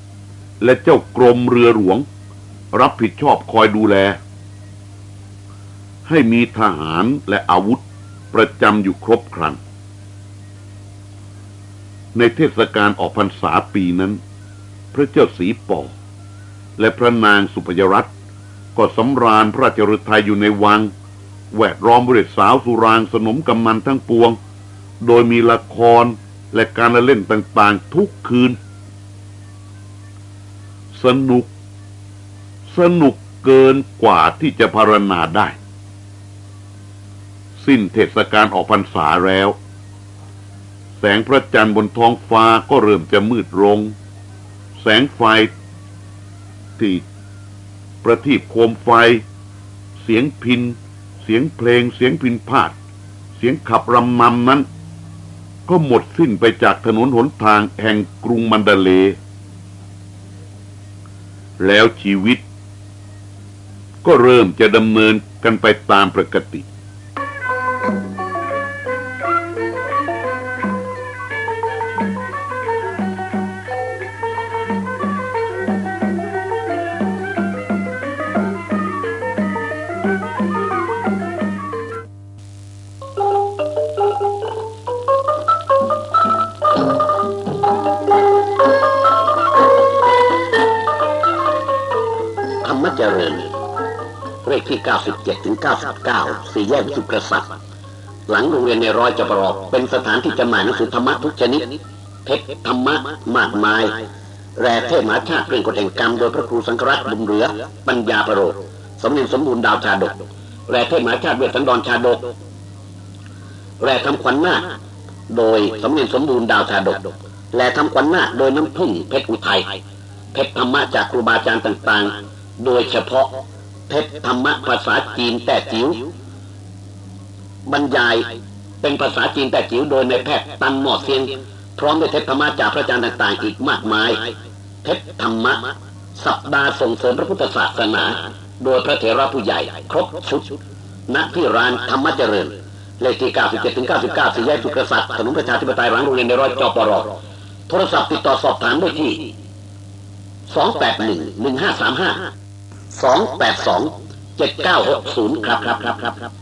และเจ้ากรมเรือหลวง รับผิดชอบคอยดูแล ให้มีทหารและอาวุธประจำอยู่ครบครัน ในเทศกาลออกพรรษาปีนั้น พระเจ้าสีปอและพระนางสุพยรัตน์ก็สำราญพระราชฤทัยอยู่ในวัง แวดล้อมบริษสาวสุรางสนมกำมันทั้งปวง โดยมีละครและการละเล่นต่างๆทุกคืน สนุก สนุกเกินกว่าที่จะพารณาได้ สิ้นเทศกาลออกพรรษาแล้ว แสงพระจันทร์บนท้องฟ้าก็เริ่มจะมืดลง แสงไฟที่ประทีปโคมไฟ เสียงพิน เสียงเพลง เสียงพินพาด เสียงขับรำนำนั้น ก็หมดสิ้นไปจากถนนหนทางแห่งกรุงมันดาเล แล้วชีวิต ก็เริ่มจะดำเนินกันไปตามปกติ 99สี่แยกสุกษัตริย์หลังโรงเรียนในร้อยจบรอกเป็นสถานที่จำหน่ายหนังสือธรรมะทุกชนิดเพชรธรรมะมากมาย แร่เทพมหาชาติเรื่องกฎแห่งกรรมโดยพระครูสังฆรัตน์บุญเหลือ ปัญญาประโรดสมเด็จสมบูรณ์ดาวชาดกแร่เทพมหาชาติเวทสันดรชาดกแร่ทำขวัญนาคโดยสมเด็จสมบูรณ์ดาวชาดกแร่ทำขวัญนาคโดยน้ำพึ่งเพชรอุทัยเพชรธรรมะจากครูบาอาจารย์ต่างๆ โดยเฉพาะ เพชรธรรมะภาษาจีนแต่จิ๋วบรรยายเป็นภาษาจีนแต่จิ๋วโดยในแพทย์ตันหมอดเซียง พร้อมด้วยเพธรรมะจากพระอาจารย์ต่างๆ อีกมากมายเพธรรมะ สัปดาห์ส่งเสริมพระพุทธศาสนา โดยพระเถระผู้ใหญ่ ครบชุดณที่ร้านธรรมเจริญเลขที่97ถึง99สี่แยกสุกษัตริย์ถนนประชาธิปไตยหลังโรงเรียนในร้อยจอปรโทรศัพท์ติดต่อสอบถามได้ที่ 281 1535 282 7960ครับครับครับครับครับ